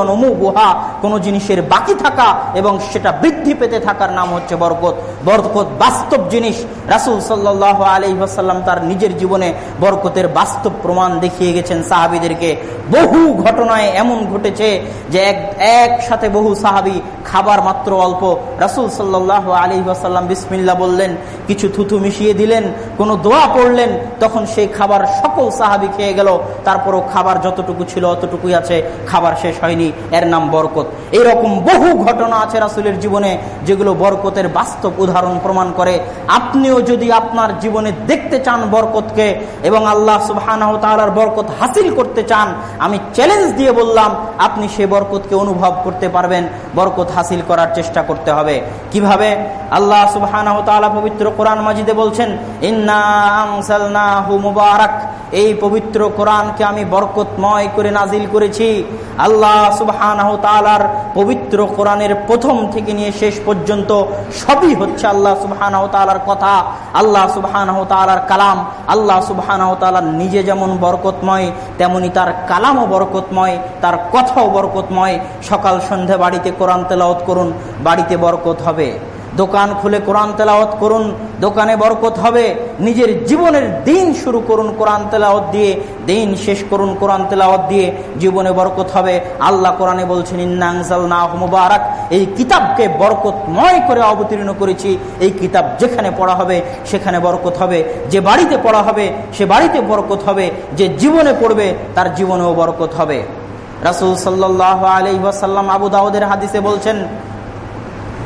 গুহা কোনো জিনিসের বাকি থাকা এবং সেটা বৃদ্ধি পেতে থাকার নাম হচ্ছে বরকত। বরকত বাস্তব জিনিস, রাসুল সাল্লাহ আলহিহাসাল্লাম তার নিজের জীবনে বরকতের বাস্তব প্রমাণ দেখিয়ে গেছেন সাহাবিদেরকে। বহু ঘটনায় এমন ঘটেছে যে এক, একসাথে বহু সাহাবি, খাবার মাত্র অল্প, রাসুল সাল্লাহ আলী আসাল্লাম বিসমিল্লা বললেন, কিছু থুথু মিশিয়ে দিলেন, কোনো দোয়া পড়লেন, তখন সেই খাবার সকল সাহাবি খেয়ে গেল। তারপরও খাবার যতটুকু ছিল অতটুকুই আছে, খাবার শেষ হয়নি, এর নাম বরকত। এরকম বহু ঘটনা আছে রাসুলের জীবনে, যেগুলো বরকতের বাস্তব উদাহরণ প্রমাণ করে। আপনিও যদি আপনার জীবনে দেখতে চান বরকতকে, এবং আল্লাহ সুবাহ বরকত হাসিল করতে চান, আমি চ্যালেঞ্জ দিয়ে বললাম, আপনি সে বরকতকে অনুভব করতে পারবেন, বরকত হাসিল করার চেষ্টা করতে হবে। কীভাবে? আল্লাহ সুবাহ পবিত্র কোরআন মাজিদে বলছেন মুবারক। এই পবিত্র কোরআনকে আমি বরকতময় করে নাজিল করেছি। আল্লাহ সুবাহ পবিত্র কোরআনের প্রথম থেকে নিয়ে শেষ পর্যন্ত সবই হচ্ছে আল্লাহ সুবাহ কথা। আল্লাহ সুবাহ কালাম। আল্লাহ সুবাহ নিজে যেমন বরকতময়, তেমনি তার কালামও বরকতময়, তার কথাও বরকতময়। সকাল সন্ধে বাড়িতে কোরআন তেলাওত করুন, বাড়িতে বরকত হবে। দোকান খুলে কোরআন তেলাওয়াত করুন, দোকানে বরকত হবে, নিজের জীবনের দিন শুরু করুন কোরআন তেলাওয়াত দিয়ে, দিন শেষ করুন কোরআন তেলাওয়াত দিয়ে, জীবনে বরকত হবে। আল্লাহ কোরআনে বলছেন ইন্নাংসাল না মুবারক এই কিতাবকে বরকতময় করে অবতীর্ণ করেছি। এই কিতাব যেখানে পড়া হবে, সেখানে বরকত হবে। যে বাড়িতে পড়া হবে, সে বাড়িতে বরকত হবে। যে জীবনে পড়বে, তার জীবনেও বরকত হবে। রাসুল সাল্লাহ আলি ওয়াসাল্লাম আবু দাউদের হাদিসে বলছেন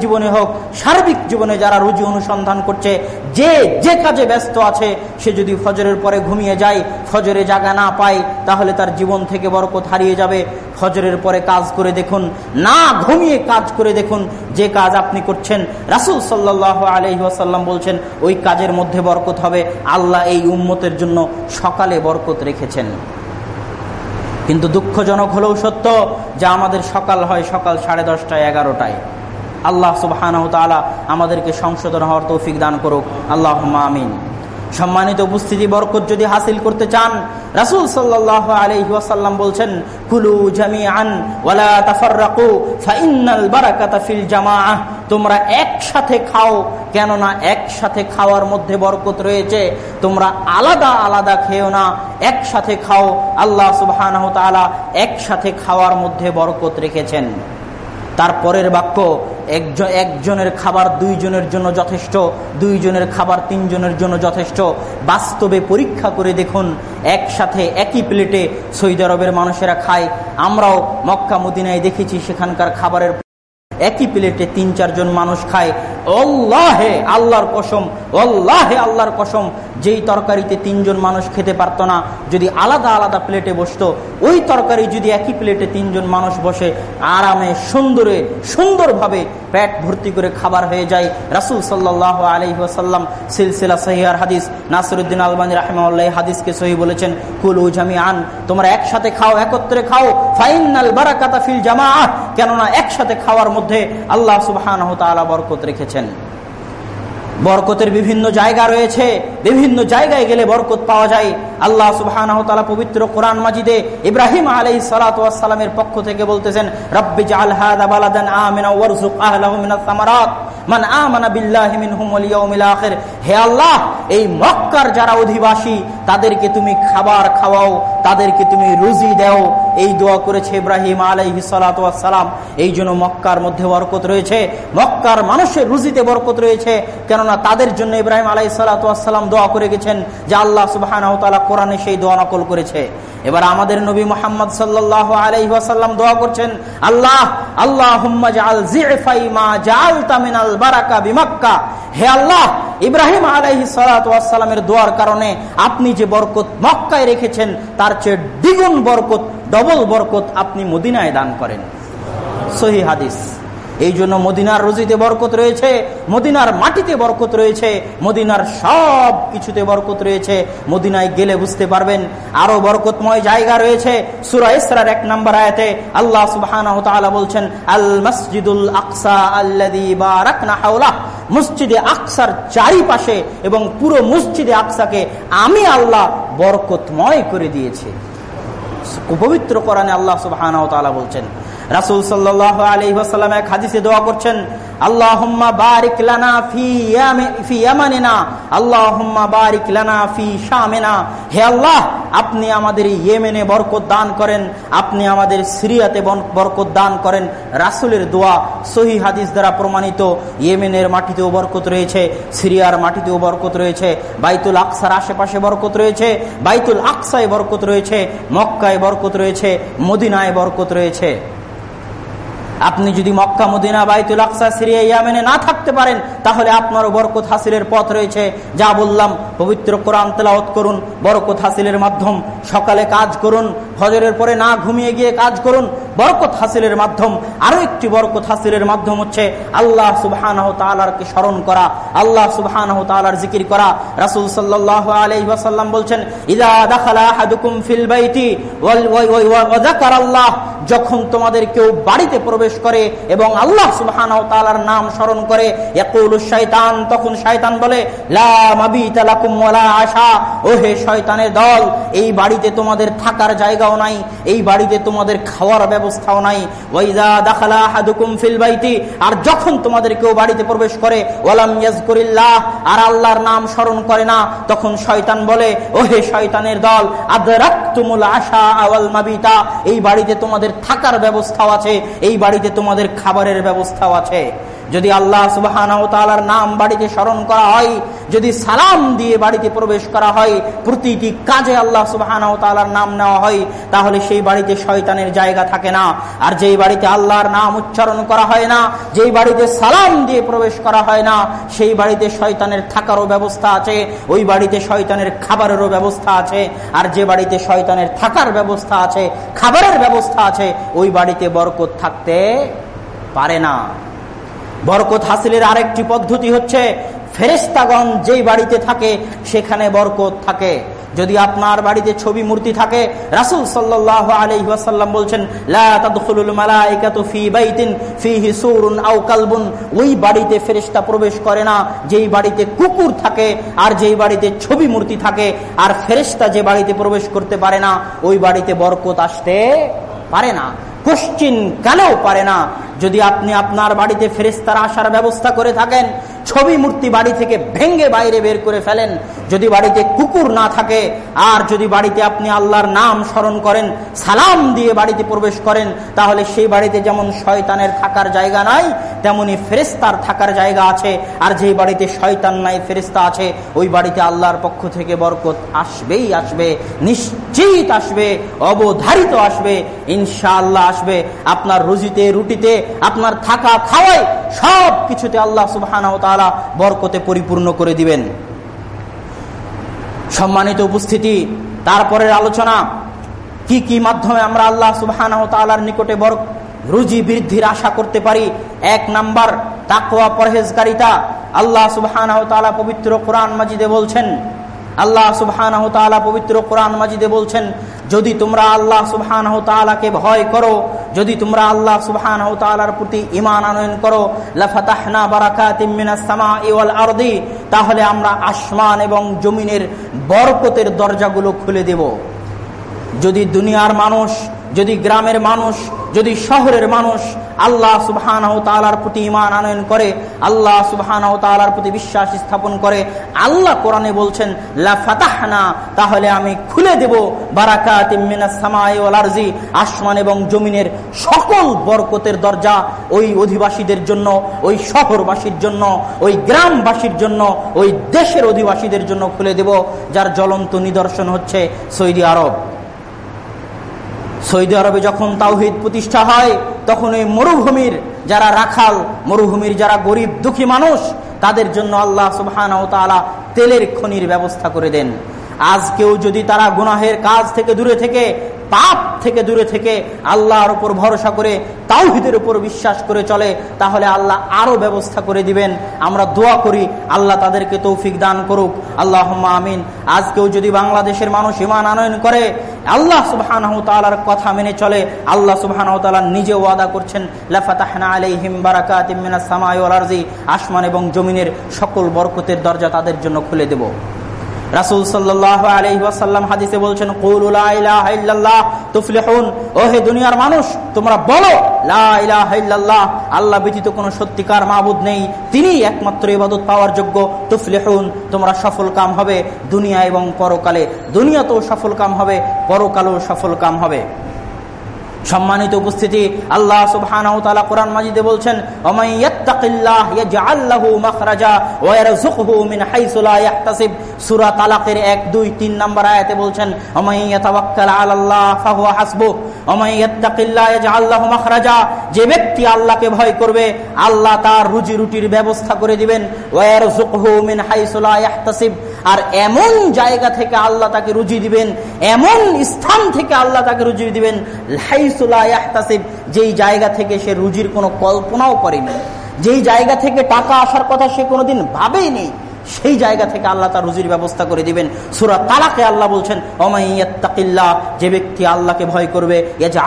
জীবনে হোক, সার্বিক জীবনে যারা রুজি অনুসন্ধান করছে, যে যে কাজে ব্যস্ত আছে, সে যদি ফজরের পরে ঘুমিয়ে যায়, ফজরে জায়গা না পায়, তাহলে তার জীবন থেকে বরকত হারিয়ে যাবে। ফজরের পরে কাজ করে দেখুন, না ঘুমিয়ে কাজ করে দেখুন, যে কাজ আপনি করছেন, রাসুল সাল্লাহ আলহিহাসাল্লাম বলছেন, ওই কাজের মধ্যে বরকত হবে। আল্লাহ এই উম্মতের জন্য সকালে বরকত রেখেছেন। কিন্তু দুঃখজনক হলেও সত্য, যে আমাদের সকাল হয় সকাল সাড়ে দশটায়, এগারোটায়। আল্লাহ সুবাহ আমাদেরকে সংশোধন হওয়ার তৌফিক দান করুক। আল্লাহ আমিন। সম্মানিত উপস্থিতি বরকত যদি হাসিল করতে চান, রাসুল সাল্লাহ আলহিহাসাল্লাম বলছেন, কুলু জামি ওয়ালা তাফাররাকু ফাইন্নাল বারাকাতা ফিল জামাআহ। তোমরা একসাথে খাও, কেননা একসাথে খাওয়ার মধ্যে বরকত রয়েছে। তোমরা আলাদা আলাদা খেও না, একসাথে খাও। আল্লাহ সুবহানাহু তাআলা একসাথে খাওয়ার মধ্যে বরকত রেখেছেন। তারপরের বাক্য, একজন, একজনের খাবার দুইজনের জন্য যথেষ্ট, দুইজনের খাবার তিনজনের জন্য যথেষ্ট। বাস্তবে পরীক্ষা করে দেখুন, একসাথে একই প্লেটে সৌদি আরবের মানুষেরা খায়। আমরাও মক্কা, মদিনায় দেখেছি সেখানকার খাবারের একই প্লেটে তিন, চারজন মানুষ খায়। অল্লাহে আল্লাহর কসম, অল্লাহে আল্লাহর কসম, যেই তরকারিতে তিনজন মানুষ খেতে পারতো না, যদি আলাদা আলাদা প্লেটে বসতো, ওই তরকারি যদি একই প্লেটে তিনজন মানুষ বসে, আরামে, সুন্দরে, সুন্দরভাবে ভর্তি করে খাবার হয়ে যায়। রাসুল সাল্লাহ আলহিহাসাল্লাম সিলসিলা সহিয়ার হাদিস, নাসরুদ্দিন আলবানী রাহমাল্লাহ হাদিসকে সহি বলেছেন, কুল উজামি আন তোমরা একসাথে খাও, একত্রে খাও ফাইনাল বারাকাতা ফিল জামা কেননা একসাথে খাওয়ার মধ্যে আল্লাহ সুবাহ বরকত রেখেছেন বরকতের বিভিন্ন জায়গা রয়েছে। বিভিন্ন জায়গায় গেলে বরকত পাওয়া যায়। আল্লাহ সুবাহ পবিত্র কোরআন মাজিদে ইব্রাহিম আলাই সালাতামের পক্ষ থেকে বলতেছেন, রব্বি মান হে আল্লাহ, এই মক্কার যারা অধিবাসী, তাদেরকে তুমি খাবার খাওয়াও তাদেরকে তুমি রুজি দাও। এই দোয়া করেছে ইব্রাহিম আলাইহি সালাম এই জন্য মক্কার মধ্যে বরকত রয়েছে। মক্কার মানুষের রুজিতে বরকত রয়েছে। কেননা তাদের জন্য ইব্রাহিম আলাই সালাতাম দোয়া করে গেছেন যে আল্লাহ সুবাহ কোরআনে সেই দোয়া নকল করেছে। এবার আমাদের নবী মোহাম্মদ সাল্লাহ আলাইসাল্লাম দোয়া করছেন, আল্লাহ আল্লাহ হে আল্লাহ, ইব্রাহিম আলাইহি সালামের দোয়ার কারণে আপনি যে বরকত মক্কায় রেখেছেন, তার চেয়ে দ্বিগুণ বরকত, ডবল বরকত আপনি মদিনায় দান করেন। সহি হাদিস। এই জন্য মদিনার রজিতে বরকত রয়েছে, মদিনার মাটিতে বরকত রয়েছে, মদিনার সব কিছুতে বরকত রয়েছে। মদিনায় গেলে বুঝতে পারবেন, আরও বরকতময় জায়গা রয়েছে। সুরা ইসরার এক নম্বর আয়াতে আল্লাহ সুবাহ বলছেন আল মসজিদুল আকসা আল্লাহ মসজিদে আকসার চারিপাশে এবং পুরো মসজিদে আকসাকে আমি আল্লাহ বরকতময় করে দিয়েছি। পবিত্র কোরআনে আল্লাহ সুবাহ বলছেন রাসুল সাল্লাহ আলী ওয়াসাল্লাম এক হাদিসে দোয়া করছেন, আল্লাহুম্মা বারিক লানা ফি ফি ইয়ামানিনা, আল্লাহুম্মা বারিক লানা ফি শামিনা। হে আল্লাহ, আপনি আমাদের ইয়েমেনে বরকত দান করেন, আপনি আমাদের সিরিয়াতে বরকত দান করেন। রাসুলের দোয়া সহি হাদিস দ্বারা প্রমাণিত, ইয়েমেনের মাটিতেও বরকত রয়েছে, সিরিয়ার মাটিতেও বরকত রয়েছে, বাইতুল আকসার আশেপাশে বরকত রয়েছে, বাইতুল আকসায় বরকত রয়েছে, মক্কায় বরকত রয়েছে, মদিনায় বরকত রয়েছে। আপনি যদি মক্কা, মদিনা, বাইতুল আকসা, সিরিয়া, ইয়ামেনে না থাকতে পারেন, তাহলে আপনারও বরকত হাসিলের পথ রয়েছে। যা বললাম, পবিত্র কোরআন তেলাওত করুন, বরকত হাসিলের মাধ্যম, সকালে কাজ করুন, হজরের পরে না ঘুমিয়ে গিয়ে কাজ করুন, বরকত হাসিলের মাধ্যম আরও একটি বরকত হাসিলের মাধ্যম হচ্ছে আল্লাহ সুবাহ স্মরণ করা, আল্লাহ সুবাহ জিকির করা। রাসুল সাল্লাহ বলছেন ফিল যখন তোমাদের কেউ বাড়িতে প্রবেশ করে এবং আল্লাহ সুবাহ তালার নাম স্মরণ করে শয়তান, তখন শয়তান বলে আশা। ও শয়তানের দল, এই বাড়িতে তোমাদের থাকার জায়গাও নাই, এই বাড়িতে তোমাদের খাওয়ার ব্যবস্থাও নাই। ওয়াইজা দাখালা হাদুকুম ফিল বাইতি, আর যখন তোমাদের কেউ বাড়িতে প্রবেশ করে, ওয়ালাম ইয়াজকুরিল্লাহ আর আল্লাহর নাম স্মরণ করে না, তখন শয়তান বলে ও হে শয়তানের দল, আদরাকতুমুল আশা আওয়াল মাবিতা। এই বাড়িতে তোমাদের থাকার ব্যবস্থাও আছে, এই বাড়িতে তোমাদের খাবারের ব্যবস্থাও আছে। যদি আল্লাহ সুবাহ নাম বাড়িতে স্মরণ করা হয়, যদি সালাম দিয়ে বাড়িতে প্রবেশ করা হয়, প্রতিটি কাজে আল্লাহ সুবাহ নাম নেওয়া হয়, তাহলে সেই বাড়িতে শয়তানের জায়গা থাকে না। আর যেই বাড়িতে আল্লাহর নাম উচ্চারণ করা হয় না, যেই বাড়িতে সালাম দিয়ে প্রবেশ করা হয় না, সেই বাড়িতে শয়তানের থাকারও ব্যবস্থা আছে, ওই বাড়িতে শয়তানের খাবারেরও ব্যবস্থা আছে, আর যে বাড়িতে শয়তানের থাকার ব্যবস্থা আছে, খাবারের ব্যবস্থা আছে, ওই বাড়িতে বরকত থাকতে পারে না। বরকত হাসিলের আরেকটি পদ্ধতি হচ্ছে ফেরেস্তাগণ যেই বাড়িতে থাকে, সেখানে বরকত থাকে। যদি আপনার বাড়িতে ছবি মূর্তি থাকে, রাসুল সাল্লাহ বলছেন ওই বাড়িতে ফেরেস্তা প্রবেশ করে না, যেই বাড়িতে কুকুর থাকে আর যেই বাড়িতে ছবি মূর্তি থাকে, আর ফেরেস্তা যে বাড়িতে প্রবেশ করতে পারে না, ওই বাড়িতে বরকত আসতে পারে না। কোশ্চিন কালেও পারে না। যদি আপনি আপনার বাড়িতে ফেরেস্তার আসার ব্যবস্থা করে থাকেন, ছবি মূর্তি বাড়ি থেকে ভেঙ্গে বাইরে বের করে ফেলেন, যদি বাড়িতে কুকুর না থাকে, আর যদি বাড়িতে আপনি আল্লাহর নাম স্মরণ করেন, সালাম দিয়ে বাড়িতে প্রবেশ করেন, তাহলে সেই বাড়িতে যেমন শয়তানের থাকার জায়গা নাই, তেমনি ফেরেস্তার থাকার জায়গা আছে, আর যেই বাড়িতে শয়তান নাই ফেরেস্তা আছে, ওই বাড়িতে আল্লাহর পক্ষ থেকে বরকত আসবেই আসবে, নিশ্চিত আসবে, অবধারিত আসবে, ইনশাআল্লাহ আসবে। আপনার রুজিতে, রুটিতে আপনার থাকা খাওয়াই সব কিছুতে আল্লাহ সুবাহ বরকতে পরিপূর্ণ করে দিবেন। সম্মানিত উপস্থিতি, তারপরের আলোচনা, কি কি মাধ্যমে আমরা আল্লাহ সুবাহ নিকটে বর, রুজি বৃদ্ধির আশা করতে পারি? এক নাম্বার তাকোয়া পরহেজকারিতা আল্লাহ সুবাহ পবিত্র কোরআন মাজিদে বলছেন আল্লাহ সুবহান পবিত্র কোরআন মাজিদে বলছেন, যদি তোমরা আল্লাহ সুবহান তালাকে ভয় করো, যদি তোমরা আল্লাহ সুহান প্রতি ইমান আনয়ন করো, লাফাতাহনা বারাকাতিমিনাসমা ইওয়াল আরদি তাহলে আমরা আসমান এবং জমিনের বরকতের দরজাগুলো খুলে দেব। যদি দুনিয়ার মানুষ যদি গ্রামের মানুষ, যদি শহরের মানুষ আল্লাহ সুবহান তালার প্রতি ইমান আনয়ন করে, আল্লাহ সুবহান তালার প্রতি বিশ্বাস স্থাপন করে, আল্লাহ কোরআনে বলছেন লাফাতাহনা তাহলে আমি খুলে দেব বারাকাতি আসমান এবং জমিনের সকল বরকতের দরজা ওই অধিবাসীদের জন্য, ওই শহরবাসীর জন্য, ওই গ্রামবাসীর জন্য, ওই দেশের অধিবাসীদের জন্য খুলে দেব, যার জ্বলন্ত নিদর্শন হচ্ছে সৌদি আরব। সৌদি আরবে যখন তাওহিদ প্রতিষ্ঠা হয়, তখন ওই মরুভূমির যারা রাখাল, মরুভূমির যারা গরিব, দুঃখী মানুষ, তাদের জন্য আল্লাহ সুবহান তেলের খনির ব্যবস্থা করে দেন। আজ কেউ যদি তারা গুনাহের কাজ থেকে দূরে থেকে পাপ থেকে দূরে থেকে আল্লাহর উপর ভরসা করে, তাওহিদের উপর বিশ্বাস করে চলে, তাহলে আল্লাহ আরও ব্যবস্থা করে দিবেন। আমরা দোয়া করি, আল্লাহ তাদেরকে তৌফিক দান করুক। আল্লাহ আমিন। আজকেও যদি বাংলাদেশের মানুষ ইমান আনয়ন করে, আল্লাহ সুবাহ কথা মেনে চলে, আল্লাহ সুবাহ নিজে ওয়াদা করছেন আসমান এবং জমিনের সকল বরকতের দরজা তাদের জন্য খুলে দেব। রাসুল সাল্লাহ আলহিহাসাল্লাম হাদিসে বলছেন তুফলেহুন। ও হে দুনিয়ার মানুষ, তোমরা বলো লাহ আল্লাহ ব্যতীত কোন সত্যিকার মাহবুদ নেই। তিনি একমাত্র ইবাদত পাওয়ার যোগ্য। তুফলেহুন, তোমরা সফল কাম হবে দুনিয়া এবং পরকালে। দুনিয়াতেও সফল কাম হবে, পরকালেও সফল কাম হবে। সম্মানিত উপস্থিতি, আল্লাহ সুবহান কোরআন মাজিদে বলছেন যে ব্যক্তি আল্লাহকে ভয় করবে, আল্লাহ তার রুজি রুটির ব্যবস্থা করে দিবেন। আর এমন জায়গা থেকে আল্লাহ তাকে রুজি দিবেন, এমন স্থান থেকে আল্লাহ তাকে রুজি দিবেন যেই জায়গা থেকে সে রুজির কোনো কল্পনাও করেনি। যেই জায়গা থেকে টাকা আসার কথা সে কোনোদিন ভাবেই নেই। সেই জায়গা থেকে আল্লাহ তার রুজির ব্যবস্থা করে দিবেন। সুরা তালাকে আল্লাহ বলছেন অমাইয়াত্তাকিল্লা যে ব্যক্তি আল্লাহকে ভয় করবে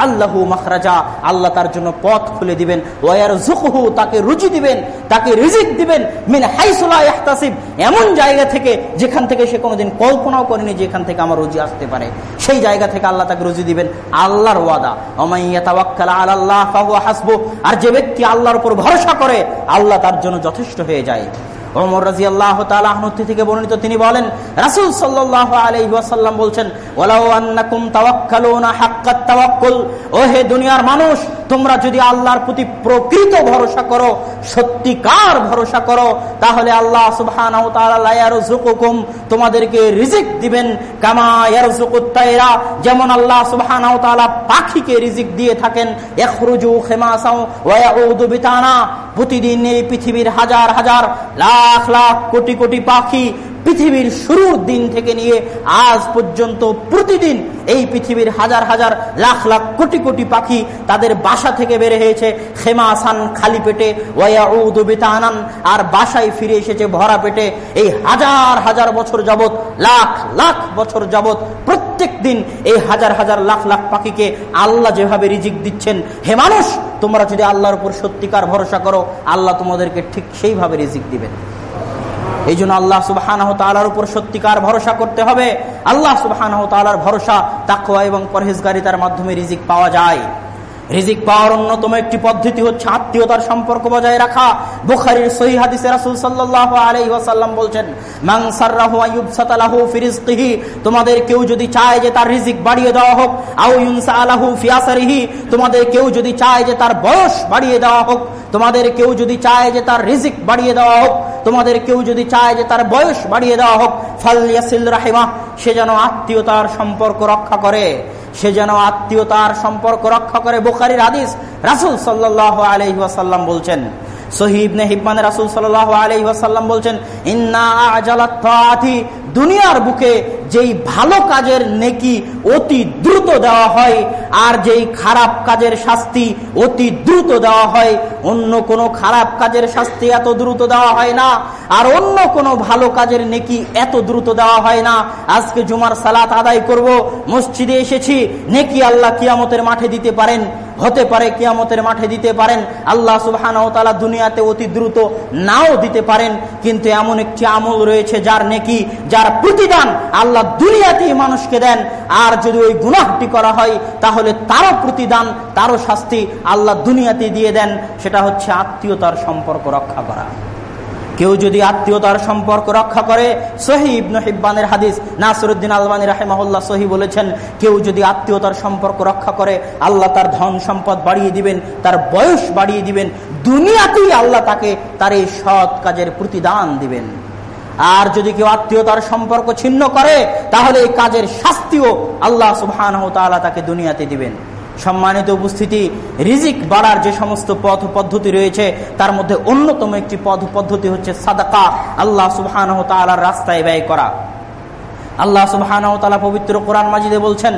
আল্লাহু মাখরাজা আল্লাহ তার জন্য পথ খুলে দিবেন। ওয়ার জুকহু তাকে রুচি দিবেন, তাকে রিজিক দিবেন। মিন হাইসুলাহতাসিব এমন জায়গা থেকে যেখান থেকে সে কোনোদিন কল্পনাও করেনি যেখান থেকে আমার রুজি আসতে পারে। সেই জায়গা থেকে আল্লাহ তাকে রুজি দিবেন, আল্লাহর ওয়াদা। অমাইয়াতাওয়াক্কালা আল্লাহ ফাহু হাসবু আর যে ব্যক্তি আল্লাহর উপর ভরসা করে, আল্লাহ তার জন্য যথেষ্ট হয়ে যায়। বর্ণিত, তিনি বলেন মানুষ, তোমরা যদি আল্লাহর প্রতি প্রকৃত ভরসা করো, সত্যিকার ভরসা করো, তাহলে আল্লাহ সুবহানাহু লা তোমাদেরকে রিজিক দিবেন, কামা যেমন আল্লাহ সুবহানাহু তাআলা পাখিকে রিজিক দিয়ে থাকেন, ইখরুজু খিমাসাও প্রতিদিন এই পৃথিবীর হাজার হাজার লাখ লাখ লাখ কোটি কোটি পাখি পৃথিবীর শুরুর দিন থেকে নিয়ে আজ পর্যন্ত প্রতিদিন এই পৃথিবীর হাজার হাজার লাখ লাখ কোটি কোটি পাখি তাদের বাসা থেকে বের হয়েছে। খেমা আসান খালি পেটে ওয়াউদানান আর বাসায় ফিরে এসেছে ভরা পেটে। এই হাজার হাজার বছর যাবত লাখ লাখ বছর যাবত প্রত্যেক দিন এই হাজার হাজার লাখ লাখ পাখিকে আল্লাহ যেভাবে রিজিক দিচ্ছেন, হে মানুষ, তোমরা যদি আল্লাহর উপর সত্যিকার ভরসা করো, আল্লাহ তোমাদেরকে ঠিক সেইভাবে রিজিক দিবেন। এই জন্য আল্লাহ সুবাহ উপর সত্যিকার ভরসা করতে হবে। আল্লাহ সুবাহ তালার ভরসা তাকুয়া এবং পরহেজগারিতার মাধ্যমে রিজিক পাওয়া যায়। রিজিক পাওয়ার অন্যতম একটি পদ্ধতি হচ্ছে আত্মীয়তার সম্পর্ক বজায় রাখা। বুখারির সহি হাদিসে রাসূল সাল্লাল্লাহু আলাইহি ওয়াসাল্লাম বলছেন, মান সাররাহু আইয়ুবসাতালাহু ফি তোমাদের কেউ যদি চায় যে তার রিজিক বাড়িয়ে দেওয়া হোক, আও ইউনসালাহু ফি আসরিহি তোমাদের কেউ যদি চায় যে তার বয়স বাড়িয়ে দেওয়া হোক, তোমাদের কেউ যদি চায় যে তার রিজিক বাড়িয়ে দেওয়া হোক, তোমাদের কেউ যদি চায় যে তার বয়স বাড়িয়ে দেওয়া হোক ফালিয়াসিল রাহিমা সে যেন আত্মীয়তার সম্পর্ক রক্ষা করে। সে যেন আত্মীয়তার সম্পর্ক রক্ষা করে বোখারির আদিস রাসুল সাল্লাহ আলহি আসাল্লাম বলছেন। সহিবনে হিব্বান রাসুল সাল্লাহ আলহি আসাল্লাম বলছেন, ইন্না আজালাতি দুনিয়ার বুকে যেই ভালো কাজের নেকি অতি দ্রুত দেওয়া হয়, আর যেই খারাপ কাজের শাস্তি অতি দ্রুত দেওয়া হয়, অন্য কোনো খারাপ কাজের শাস্তি এত দ্রুত দেওয়া হয় না, আর অন্য কোনো ভালো কাজের নেকি এত দ্রুত দেওয়া হয় না। আজকে জুমার সালাত আদায় করব, মসজিদে এসেছি, নেকি আল্লাহ কিয়ামতের মাঠে দিতে পারেন, হতে পারে কিয়ামতের মাঠে দিতে পারেন, আল্লাহ সুবহান দুনিয়াতে অতি দ্রুত নাও দিতে পারেন, কিন্তু এমন একটি আমল রয়েছে যার নেকি, যার প্রতিদান আল্লাহ দুনিয়াতেই মানুষকে দেন। আর যদি ওই গুনাহটি করা হয়, তাহলে তারও প্রতিদান, তারও শাস্তি আল্লাহ দুনিয়াতে দিয়ে দেন। সেটা হচ্ছে আত্মীয়তার সম্পর্ক রক্ষা করা। কেউ যদি আত্মীয়তার সম্পর্ক রক্ষা করে, সহি ইবনু হিব্বানের হাদিস, নাসরুদ্দিন আলমানি রাহেমাহুল্লাহ সহি বলেছেন, কেউ যদি আত্মীয়তার সম্পর্ক রক্ষা করে, আল্লাহ তার ধন সম্পদ বাড়িয়ে দিবেন, তার বয়স বাড়িয়ে দিবেন, দুনিয়াতেই আল্লাহ তাকে তার এই সৎ কাজের প্রতিদান দিবেন। আর যদি কেউ আত্মীয়তার সম্পর্ক ছিন্ন করে, তাহলে এই কাজের শাস্তিও আল্লাহ সুবহান তাকে দুনিয়াতে দিবেন। সম্মানিত উপস্থিতি, রিজিক বাড়ার যে সমস্ত পথ পদ্ধতি রয়েছে, তার মধ্যে অন্যতম একটি পথ পদ্ধতি হচ্ছে সাদাকা, আল্লাহ সুবহান রাস্তায় ব্যয় করা। আল্লাহ সুবহান পবিত্র কোরআন মাজিদে বলছেন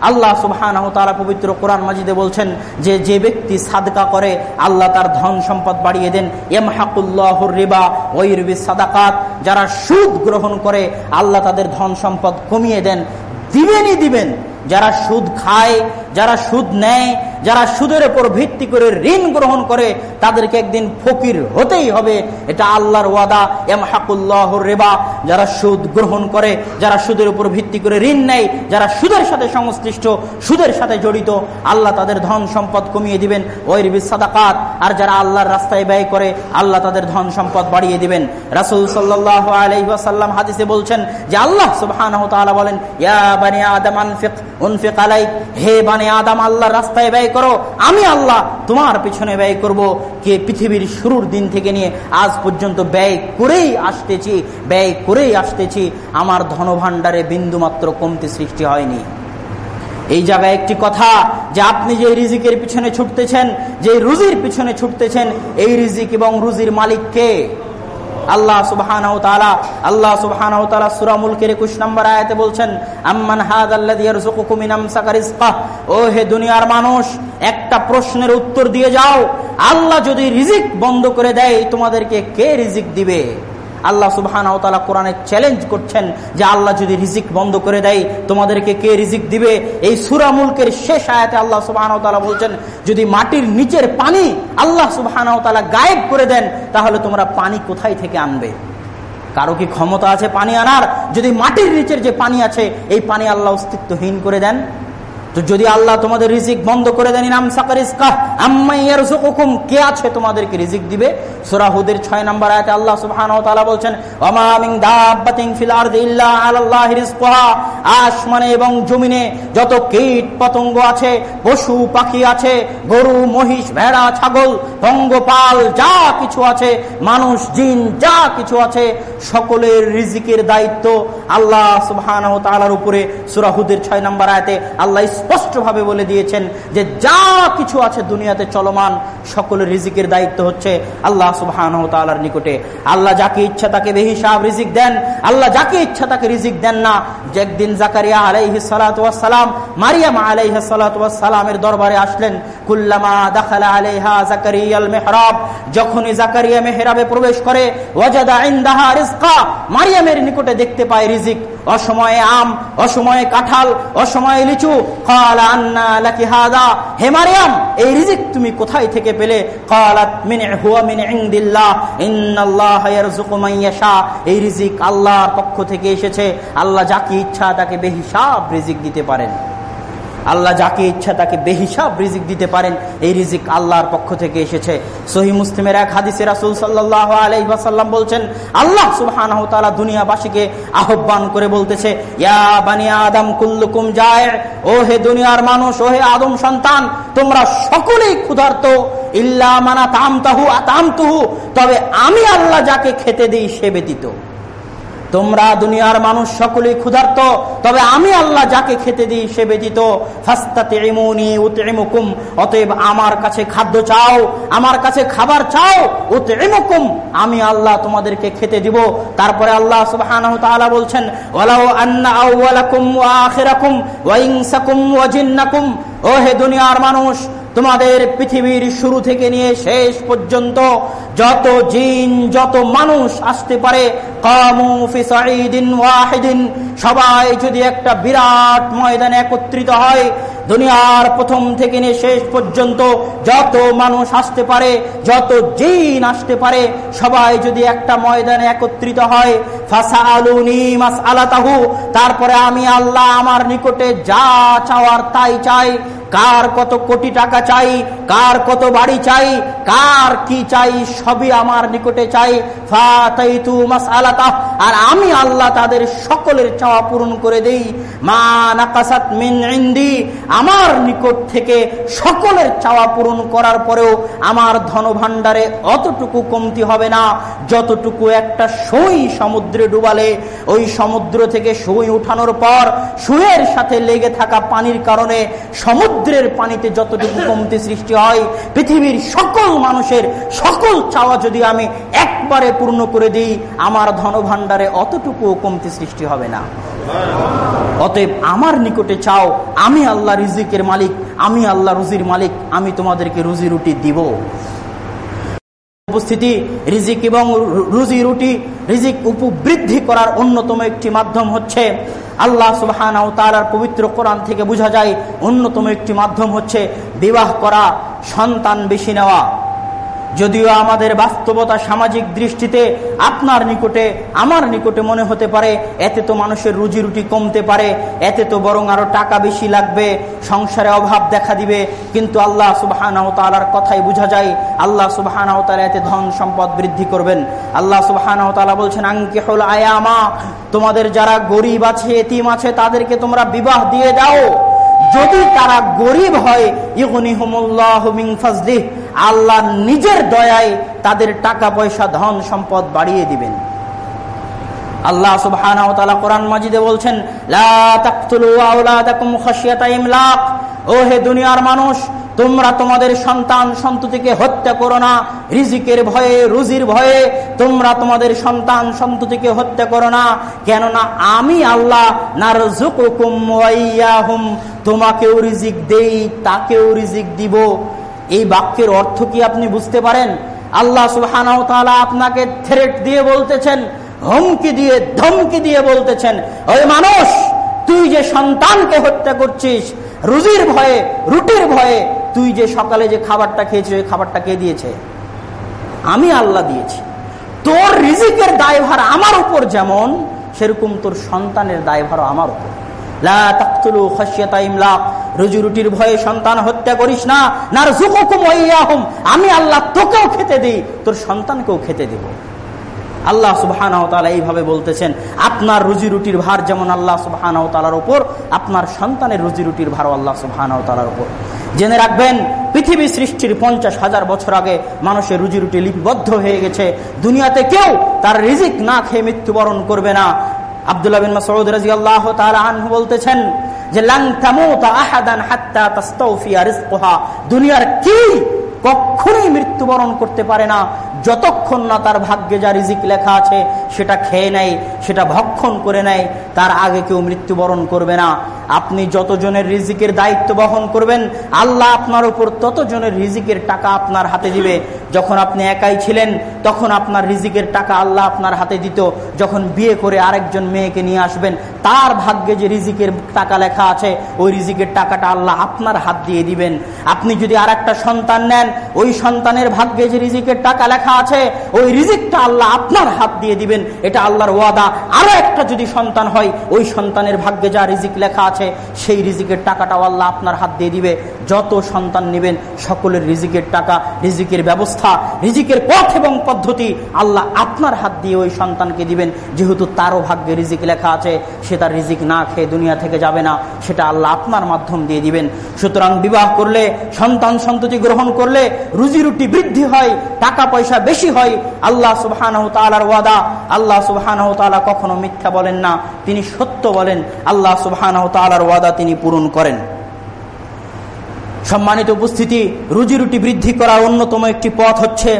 আল্লাহ সুবহান পবিত্র কোরআন মাজিদে বলছেন যে যে ব্যক্তি সাদকা করে, আল্লাহ তার ধন সম্পদ বাড়িয়ে দেন। এম হাকুল্লাহুর রিবা ওইরবি সাদাকাত। যারা সুদ গ্রহণ করে, আল্লাহ তাদের ধন সম্পদ কমিয়ে দেন। দিবেনই দিবেন। যারা সুদ খায় যারা সুদ নেয়, যারা সুদের উপর ভিত্তি করে ঋণ গ্রহণ করে, তাদেরকে একদিন ফকির হতেই হবে। এটা আল্লাহর ওয়াদা এম হাকুল্লাহ রেবা। যারা সুদ গ্রহণ করে, যারা সুদের উপর ভিত্তি করে ঋণ নেয়, যারা সুদের সাথে সংশ্লিষ্ট, সুদের সাথে জড়িত, আল্লাহ তাদের ধন সম্পদ কমিয়ে দিবেন। ওই সাদাকাত। আর যারা আল্লাহর রাস্তায় ব্যয় করে, আল্লাহ তাদের ধন সম্পদ বাড়িয়ে দিবেন। রাসুল সাল্লাহ আলহিহাসাল্লাম হাদিসে বলছেন যে আল্লাহ সুবাহ বলেন হে বানে আদাম আল্লাহর রাস্তায় ব্যয় করো, আমি আল্লাহ তোমার পিছনে ব্যয় করব। কে পৃথিবীর শুরুর দিন থেকে নিয়ে আজ পর্যন্ত ব্যয় করেই আসতেছি, ব্যয় করেই আসতেছি। আমার ধনভাণ্ডারে বিন্দুমাত্র কমতি সৃষ্টি হয়নি। এই জায়গায় একটি কথা, যে আপনি যে রিজিকের পিছনে ছুটতেছেন যে রুজির পিছনে ছুটতেছেন, এই রিজিক এবং রুজির মালিককে আল্লাহ সুবহান আল্লাহ সুবহানাহু তাআলা সূরা মুলকের 21 নম্বর আয়াতে বলছেন, আম্মান হাদ আল্লাহ ও হে দুনিয়ার মানুষ, একটা প্রশ্নের উত্তর দিয়ে যাও। আল্লাহ যদি রিজিক বন্ধ করে দেয়, তোমাদেরকে কে রিজিক দিবে? আল্লাহ সুবাহান কোরআনে চ্যালেঞ্জ করছেন যে আল্লাহ যদি রিজিক বন্ধ করে দেয়, তোমাদেরকে কে রিজিক দিবে? এই সুরামুলকের শেষ আয়াতে আল্লাহ সুবাহান বলছেন, যদি মাটির নিচের পানি আল্লাহ সুবাহান গায়েব করে দেন, তাহলে তোমরা পানি কোথায় থেকে আনবে? কারও কি ক্ষমতা আছে পানি আনার? যদি মাটির নিচের যে পানি আছে, এই পানি আল্লাহ অস্তিত্বহীন করে দেন। তো যদি আল্লাহ তোমাদের রিজিক বন্ধ করে দেন নাম সাকারিস্কা হুকুম কে আছে তোমাদেরকে রিজিক দিবে? সুরাহুদের ছয় নম্বর আয়তে আল্লাহ সুবহান বলছেন আসমানে এবং জমিনে যত কীট পতঙ্গ আছে, পশু পাখি আছে, গরু, মহিষ, ভেড়া, ছাগল পঙ্গপাল যা কিছু আছে, মানুষ, জিন, যা কিছু আছে, সকলের রিজিকের দায়িত্ব আল্লাহ সুবহান উপরে। সুরাহুদের ছয় নম্বর আয়তে আল্লাহ স্পষ্টভাবে বলে দিয়েছেন যে যা কিছু আছে দুনিয়াতে চলমান সকলের রিজিকের দায়িত্ব হচ্ছে আল্লাহ সুবহান তালার নিকটে। আল্লাহ যাকে ইচ্ছা তাকে বেহিসাব রিজিক দেন, আল্লাহ যাকে ইচ্ছা তাকে রিজিক দেন না। একদিন জাকারিয়া আলাইহি সালাম, মারিয়াম আলাইহ সালামের দরবারে আসলেন, কুল্লামা দাখালা আলাইহা জাকারিয়াল মেহরাব, যখনই জাকারিয়া মেহরাবে প্রবেশ করে, ওয়াজাদা ইনদাহা রিজকা, মারিয়ামের নিকটে দেখতে পায় রিজিক। অসময়ে আম, অসময়ে কাঁঠাল, অসময়ে লিচু হেমারিয়াম এই রিজিক তুমি কোথায় থেকে পেলে? এই রিজিক আল্লাহর পক্ষ থেকে এসেছে। আল্লাহ যাকে ইচ্ছা তাকে বেহিসাব রিজিক দিতে পারেন। আল্লাহ যাকে ইচ্ছা তাকে বেহিসাব রিজিক দিতে পারেন। এই রিজিক আল্লাহর পক্ষ থেকে এসেছে। সহি মুসলিমের এক হাদিসে রাসুল সাল্লাহ আলাইসাল্লাম বলছেন, আল্লাহ সুবহান দুনিয়াবাসীকে আহ্বান করে বলতেছে, ইয়া বানিয়া আদম কুল্লুকুম যায় ও হে দুনিয়ার মানুষ ও হে আদম সন্তান, তোমরা সকলেই ক্ষুধার্ত। ইল্লা মানা তাম তাহু আতাম তবে আমি আল্লাহ যাকে খেতে দিই সে ব্যতীত। তোমরা দুনিয়ার মানুষ সকলেই ক্ষুধার্ত, তবে আমি আল্লাহ যাকে খেতে দিই সে ব্যতীত অতএব আমার কাছে খাদ্য চাও, আমার কাছে খাবার চাও উতইমুকুম আমি আল্লাহ তোমাদেরকে খেতে দিব। তারপরে আল্লাহ তাআলা বলছেন, ওয়ালাউ আন্না আউওয়ালাকুম ওয়া আখিরাকুম, ওয়া ইনসাকুম ওয়া জিন্নাকুম ও হে দুনিয়ার মানুষ, তোমাদের পৃথিবীর শুরু থেকে নিয়ে শেষ পর্যন্ত যত জিন, যত মানুষ আসতে পারে সবাই যদি একটা বিরাট ময়দানে একত্রিত হয়, দুনিয়ার প্রথম থেকে নিয়ে শেষ পর্যন্ত যত মানুষ আসতে পারে, যত জিন আসতে পারে, সবাই যদি একটা ময়দানে একত্রিত হয় মাস তারপরে আমি আল্লাহ আমার নিকটে যা চাওয়ার তাই চাই, কার কত কোটি টাকা চাই, কার কত বাড়ি চাই, কার কি চাই, সবই আমার নিকটে চাই আর আমি আল্লাহ তাদের সকলের চাওয়া পূরণ করে দেই। মা নাকাসাত মিন ইন্দি। আমার নিকট থেকে সকলের চাওয়া পূরণ করার পরেও আমার ধন ভাণ্ডারে অতটুকু কমতি হবে না। যতটুকু একটা সই সমুদ্রে ডুবালে, ওই সমুদ্র থেকে সই উঠানোর পর সুয়ের সাথে লেগে থাকা পানির কারণে সমুদ্রের পানিতে যতটুকু কমতি সৃষ্টি হয়, পৃথিবীর সকল মানুষের সকল চাওয়া যদি আমি একবারে পূর্ণ করে দিই, আমার ধন ভাণ্ডারে অতটুকু কমতি সৃষ্টি হবে না। অতএব আমার নিকটে চাও, আমি আল্লাহ রিজিকের মালিক, আমি আল্লাহ রুজির মালিক, আমি তোমাদেরকে রুজি রুটি দিব। উপস্থিতি, রিজিক এবং রুজি রুটি, রিজিক উপবৃদ্ধি করার অন্যতম একটি মাধ্যম হচ্ছে আল্লাহ সুবাহান পবিত্র কোরআন থেকে বোঝা যায়, অন্যতম একটি মাধ্যম হচ্ছে বিবাহ করা, সন্তান বেশি নেওয়া। যদিও আমাদের বাস্তবতা সামাজিক দৃষ্টিতে আপনার নিকটে, আমার নিকটে মনে হতে পারে, এতে তো মানুষের রুজি রুটি কমতে পারে, এতে তো বরং আরও টাকা বেশি লাগবে, সংসারে অভাব দেখা দিবে, কিন্তু আল্লাহ সুবাহানাও তালার কথাই বোঝা যায়, আল্লাহ সুবাহানাও তালা এতে ধন সম্পদ বৃদ্ধি করবেন। আল্লাহ সুবাহানাও তালা বলছেন আঙ্কি হল আয়ামা, তোমাদের যারা গরিব আছে, এতিম আছে, তাদেরকে তোমরা বিবাহ দিয়ে দাও। যদি তারা গরিব হয় আল্লাহ নিজের দয়ায় তাদের টাকা পয়সা, ধন সম্পদ বাড়িয়ে দিবেন। আল্লাহ সুবহানাহু কোরআন মাজিদে বলছেন ও হে দুনিয়ার মানুষ, তোমরা তোমাদের সন্তান সন্ততিকে হত্যা করো না, রিজিকের ভয়ে, রুজির ভয়ে। তোমরা তোমাদের সন্তান সন্ততিকে হত্যা করো না, কেননা আমি আল্লাহ তোমাকেও রিজিক দেই, তাকেও রিজিক দিব। এই বাক্যের অর্থ কি আপনি বুঝতে পারেন? আল্লাহ সুবহানাহু আপনাকে থ্রেট দিয়ে বলতেছেন, হুমকি দিয়ে, ধমকি দিয়ে বলতেছেন, ওই মানুষ, তুই যে সন্তানকে হত্যা করছিস, রুজির ভয়ে, রুটির ভয়ে, তুই যে সকালে যে খাবারটা খেয়েছিস, ওই খাবারটা কে দিয়েছে? আমি আল্লাহ দিয়েছি। তোর রিজিকের দায়ভার আমার উপর যেমন, সেরকম তোর সন্তানের দায়ভারও আমার উপর। লা রুজি রুটির ভয়ে সন্তান হত্যা করিস না। না আমি আল্লাহ তোকেও খেতে দিই, তোর সন্তানকেও খেতে দিব। আল্লাহ সুবাহান এইভাবে বলতেছেন, আপনার রুজি রুটির ভার যেমন আল্লাহ সুবাহান তালার উপর, আপনার সন্তানের রুজি রুটির ভারও আল্লাহ সুবাহান তালার উপর। জেনে রাখবেন, পৃথিবী সৃষ্টির পঞ্চাশ হাজার বছর আগে মানুষের রুজি রুটি লিপিবদ্ধ হয়ে গেছে। দুনিয়াতে কেউ তার রিজিক না খেয়ে মৃত্যুবরণ করবে না। আবদুল্লাহ বিন মাসউদ রাদিয়াল্লাহু তাআলা আনহু বলতেছেন যে লাং তামুতা আহাদান হাত্তা তাস্তাউফিয়া রিজকুহা। দুনিয়ার কি কখনোই মৃত্যুবরণ করতে পারে না। যতক্ষণ না তার ভাগ্যে যা রিজিক লেখা আছে, সেটা খেয়ে নেয়। সেটা ভক্ষণ করে নেয়, তার আগে কেউ মৃত্যুবরণ করবে না। আপনি যতজনের রিজিকের দায়িত্ব বহন করবেন, আল্লাহ আপনার উপর ততজনের রিজিকের টাকা আপনার হাতে দিবে। যখন আপনি একাই ছিলেন, তখন আপনার রিজিকের টাকা আল্লাহ আপনার হাতে দিত। যখন বিয়ে করে আরেকজন মেয়েকে নিয়ে আসবেন, তার ভাগ্যে যে রিজিকের টাকা লেখা আছে, ওই রিজিকের টাকাটা আল্লাহ আপনার হাত দিয়ে দিবেন। আপনি যদি আর সন্তান নেন, ওই সন্তানের ভাগ্যে যে রিজিকের টাকা লেখা আছে, ওই রিজিকটা আল্লাহ আপনার হাত দিয়ে দিবেন। এটা আল্লাহর ওয়াদা। আরও একটা যদি সন্তান হয়, ওই সন্তানের ভাগ্যে যা রিজিক লেখা আছে, সেই রিজিকের টাকাটাও আল্লাহ আপনার হাত দিয়ে দিবে। যত সন্তান নেবেন, সকলের রিজিকের টাকা, রিজিকের ব্যবস্থা, রিজিকের পথ এবং পদ্ধতি আল্লাহ আপনার হাত দিয়ে ওই সন্তানকে দিবেন। যেহেতু তারও ভাগ্যে রিজিক লেখা আছে, সে তার রিজিক না খেয়ে দুনিয়া থেকে যাবে না, সেটা আল্লাহ আপনার মাধ্যম দিয়ে দিবেন। সুতরাং বিবাহ করলে, সন্তান সন্ততি গ্রহণ করলে, রুজি রুটি বৃদ্ধি হয়, টাকা পয়সা বেশি হয়, আল্লাহ সুবাহান ওয়াদা, আল্লাহ সুবাহান কখনো মিথ্যা বলেন না। তিনি সত্য বলেন, আল্লাহ সুবাহান ওয়াদা তিনি পূরণ করেন। সম্মানিত উপস্থিতি, রুজি রুটি বৃদ্ধি করার অন্যতম একটি পথ হচ্ছে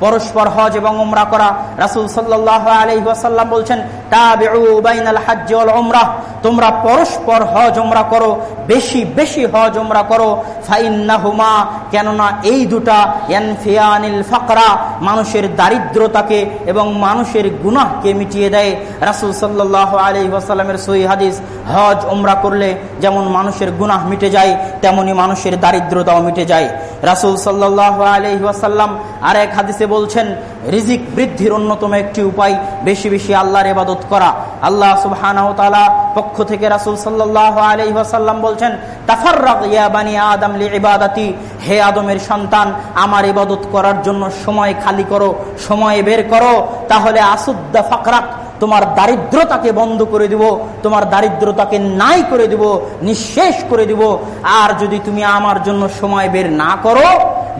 পরস্পর হজ এবং উমরা করা। রাসুল সাল্লাহ আলহিহাসাল্লাম বলছেন তোমরা পরস্পর হজ উমরা করো, বেশি বেশি হজ উমরা করো। ফাইন্নাহুমা, কেননা এই দুটা ইয়ানফিয়ানিল ফাকরা মানুষের দারিদ্রতাকে এবং মানুষের গুনাহকে মিটিয়ে দেয়। রাসুল সাল্লাহ আলি ওয়াসাল্লামের সই হাদিস, হজ ওমরা করলে যেমন মানুষের গুনাহ মিটে যায়, তেমনি মানুষের দারিদ্রতাও মিটে যায়। রাসুল সাল্লাহ আলি ওয়াসাল্লাম আর এক হাদিসে বলছেন রিজিক বৃদ্ধির অন্যতম একটি উপায়, বেশি বেশি আল্লাহর এবাদত করা। আল্লাহ সুবহানাহু তাআলা পক্ষ থেকে রাসূল সাল্লাল্লাহু সাল্লাহ ইয়া বলছেন আদম ইবাদাতি হে আদমের সন্তান, আমার ইবাদত করার জন্য সময় খালি করো, সময় বের করো, তাহলে আসুদ্দা ফাকরাক তোমার দারিদ্রতাকে বন্ধ করে দিব, তোমার দারিদ্রতাকে নাই করে দিব, নিঃশেষ করে দিব। আর যদি তুমি আমার জন্য সময় বের না করো,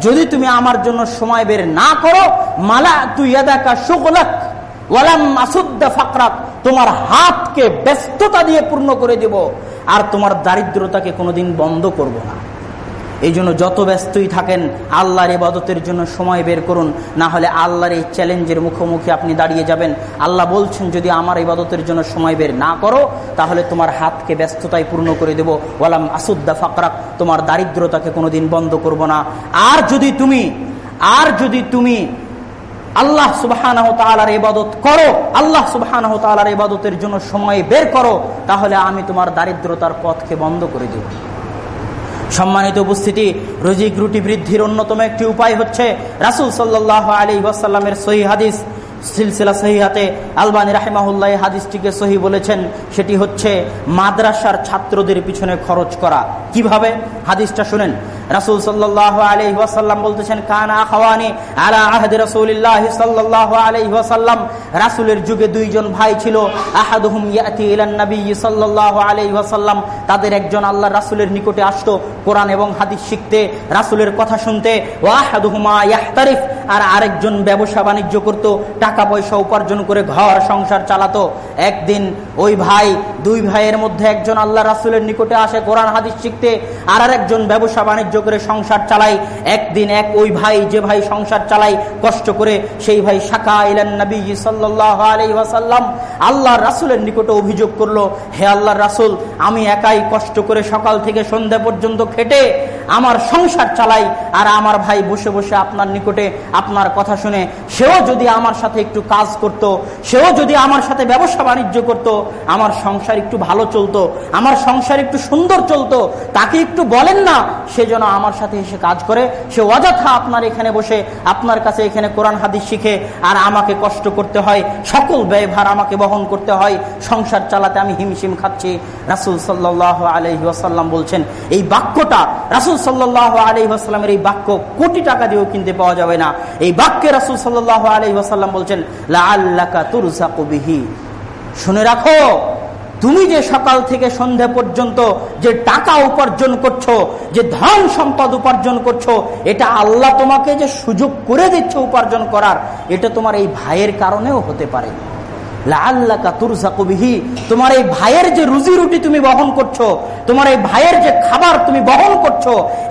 যদি তুমি আমার জন্য সময় বের না করো মালা তুই এদাকা শুকলাক তোমার হাতকে ব্যস্ততা দিয়ে পূর্ণ করে দেব, আর তোমার দারিদ্রতাকে কোনোদিন বন্ধ করব না। এই জন্য যত ব্যস্তই থাকেন, আল্লাহর ইবাদতের জন্য সময় বের করুন। না হলে আল্লাহর এই চ্যালেঞ্জের মুখোমুখি আপনি দাঁড়িয়ে যাবেন। আল্লাহ বলছেন, যদি আমার ইবাদতের জন্য সময় বের না করো, তাহলে তোমার হাতকে ব্যস্ততায় পূর্ণ করে দেব। ওয়ালাম আসুদ্দা ফাকরাক, তোমার দারিদ্রতাকে কোনোদিন বন্ধ করব না। আর যদি তুমি, আর যদি তুমি আল্লাহ সুবাহ ইবাদত করো, আল্লাহ সুবাহ ইবাদতের জন্য সময় বের করো, তাহলে আমি তোমার দারিদ্রতার পথকে বন্ধ করে দেব। সম্মানিত উপস্থিতি, রোজিক রুটি বৃদ্ধির অন্যতম একটি উপায় হচ্ছে রাসুল সাল্লাহ আলী ওয়াসাল্লামের সহি হাদিস। সিলসিলা সহিহাতে আলবানি রাহেমাহুল্লাহ হাদিসটিকে সহি বলেছেন, সেটি হচ্ছে মাদ্রাসার ছাত্রদের পিছনে খরচ করা। কীভাবে? হাদিসটা শুনেন। রাসুল সাল্লাহ আলি ওয়াসাল্লাম বলতেছেন, কানা খাওয়ানি আলা আহদ রসুল্লাহ সাল্লাহ আলি ওয়াসাল্লাম। রাসুলের যুগে দুইজন ভাই ছিল, আহাদুহুম ইয়াতি ইলান নবী সাল্লাহ আলি ওয়াসাল্লাম। তাদের একজন আল্লাহ রাসুলের নিকটে আসতো কোরআন এবং হাদিস শিখতে, রাসুলের কথা শুনতে। ও আহাদুহুমা ইয়াহতারিফ, আর আরেকজন ব্যবসা বাণিজ্য করতো, টাকা পয়সা উপার্জন করে ঘর সংসার চালাতো। একদিন ওই ভাই, দুই ভাইয়ের মধ্যে একজন আল্লাহ রাসুলের নিকটে আসে কোরআন, হাদিস শিখতে, আর আরেকজন ব্যবসা বাণিজ্য করে সংসার চালাই। একদিন এক ওই ভাই, যে ভাই সংসার চালাই কষ্ট করে সেই ভাই শাখা ইলান নবী সাল্লাহ আল্লাহ রাসুলের নিকটে অভিযোগ করল, হে আল্লাহ রাসুল, আমি একাই কষ্ট করে সকাল থেকে সন্ধ্যা পর্যন্ত খেটে আমার সংসার চালাই আর আমার ভাই বসে বসে আপনার নিকটে আপনার কথা শুনে, সেও যদি আমার সাথে একটু কাজ করত। সেও যদি আমার সাথে ব্যবসা বাণিজ্য করত। আমার সংসার একটু ভালো চলতো, আমার সংসার একটু সুন্দর চলতো, তাকে একটু বলেন না, সে যেন আমার সাথে এসে কাজ করে সে অযথা আপনার এখানে বসে, আপনার কাছে এখানে কোরআন হাদিস শিখে আর আমাকে কষ্ট করতে হয়, সকল ব্যয়ভার আমাকে বহন করতে হয়, সংসার চালাতে আমি হিমশিম খাচ্ছি রাসুল সাল্লাহ আলহি আসাল্লাম বলছেন, এই বাক্যটা রাসুল সাল্লাহ আলহি আসাল্লামের এই বাক্য কোটি টাকা দিয়েও কিনতে পাওয়া যাবে না। এই বাক্যে রাসুল সাল্লাহ আলহি আসাল্লাম বলছেন শুনে রাখো, তুমি যে সকাল থেকে সন্ধ্যা পর্যন্ত যে টাকা উপার্জন করছ, যে ধন সম্পদ উপার্জন করছ, এটা আল্লাহ তোমাকে যে সুযোগ করে দিচ্ছে উপার্জন করার, এটা তোমার এই ভাইয়ের কারণেও হতে পারে। তোমার এই ভাইয়ের যে রুজি রুটি তুমি বহন করছ, তোমার এই ভাইয়ের যে খাবার তুমি বহন করছ,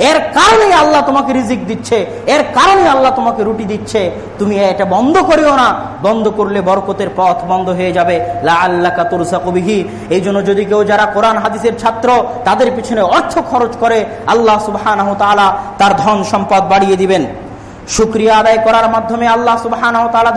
এর কারণে আল্লাহ তোমাকে রিজিক দিচ্ছে, এর কারণে আল্লাহ তোমাকে রুটি দিচ্ছে। তুমি এটা বন্ধ করিও না, বন্ধ করলে বরকতের পথ বন্ধ হয়ে যাবে। লা আল্লাহ তুরসা কবিহি এই জন্য যদি কেউ যারা কোরআন, হাদিসের ছাত্র, তাদের পিছনে অর্থ খরচ করে, আল্লাহ সুবাহ তার ধন সম্পদ বাড়িয়ে দিবেন। শুক্রিয়া আদায় করার মাধ্যমে আল্লাহ সুবাহ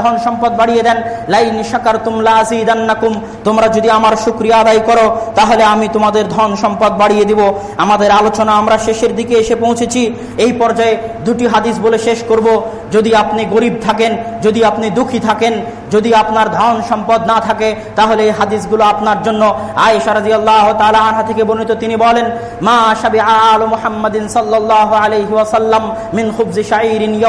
ধন সম্পদ বাড়িয়ে দেন। লাইন শাকার তুমলাকুম তোমরা যদি আমার শুক্রিয়া আদায় করো, তাহলে আমি তোমাদের ধন সম্পদ বাড়িয়ে দিব। আমাদের আলোচনা আমরা শেষের দিকে এসে পৌঁছেছি। এই পর্যায়ে দুটি হাদিস বলে শেষ করব। যদি আপনি গরিব থাকেন, যদি আপনি দুঃখী থাকেন, যদি আপনার ধন সম্পদ না থাকে, তাহলে এই হাদিসগুলো আপনার জন্য। আয় সারাজি আল্লাহ তালা আনহা থেকে বর্ণিত তিনি বলেন, মা সাবি আল মোহাম্মদিন সাল্লাহ আলহি মিন খুবজি শাইরিন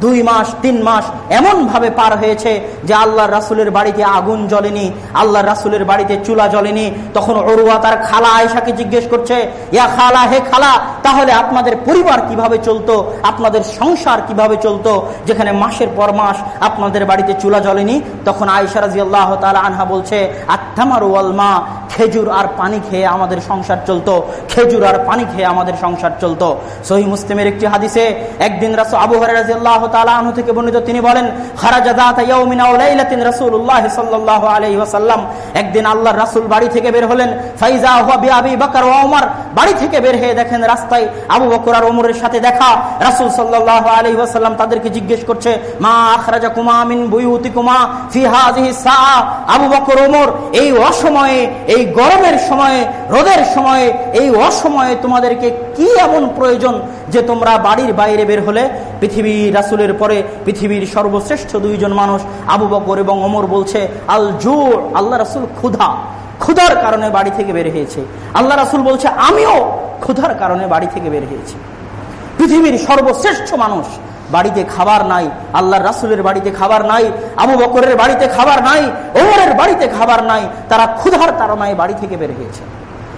দুই মাস, তিন মাস এমন ভাবে পার হয়েছে যে আল্লাহ রাসুলের বাড়িতে আগুন জ্বলেনি আল্লাহ রাসুলের বাড়িতে চুলা জ্বলেনি। তখন অরুয়া তার খালা আয়সাকে জিজ্ঞেস করছে, ইয়া খালা, হে খালা, তাহলে আপনাদের পরিবার কীভাবে চলতো? আপনাদের সংসার কীভাবে চলতো? যেখানে মাসের পর মাস আপনাদের বাড়িতে চুলা জ্বলেনি? তখন আয়সা রাজি আল্লাহ আনহা বলছে আত্মামার ওয়ালমা খেজুর আর পানি খেয়ে আমাদের সংসার চলতো। খেজুর আর পানি খেয়ে আমাদের সংসার চলতো। সহি মুসলিমের একটি হাদিসে, একদিন রাসু আবু হরাজ আল্লাহ থেকে বর্ণিত তিনি বলেন একদিন বাড়ি থেকে বের হলেন বাড়ি থেকে বের হয়ে দেখেন রাস্তায় আবু বকর আর ওমরের সাথে দেখা। তাদেরকে জিজ্ঞেস করছে, মা মিন আবু বকর ওমর এই অসময়ে, এই গরমের সময়ে, রোদের সময়ে, এই অসময়ে তোমাদেরকে কি এমন প্রয়োজন যে তোমরা বাড়ির বাইরে বের হলে পৃথিবীর রাসুলের পরে পৃথিবীর সর্বশ্রেষ্ঠ দুইজন মানুষ, আবু বকর এবং অমর বলছে আল জোর আল্লাহ রাসুল ক্ষুধা। ক্ষুধার কারণে বাড়ি থেকে বের হয়েছে। আল্লাহ রাসুল বলছে, আমিও ক্ষুধার কারণে বাড়ি থেকে বের হয়েছি। পৃথিবীর সর্বশ্রেষ্ঠ মানুষ বাড়িতে খাবার নাই, আল্লাহর রাসুলের বাড়িতে খাবার নাই, আবু বকরের বাড়িতে খাবার নাই, ওমরের বাড়িতে খাবার নাই, তারা ক্ষুধার তারনায় বাড়ি থেকে বের হয়েছে।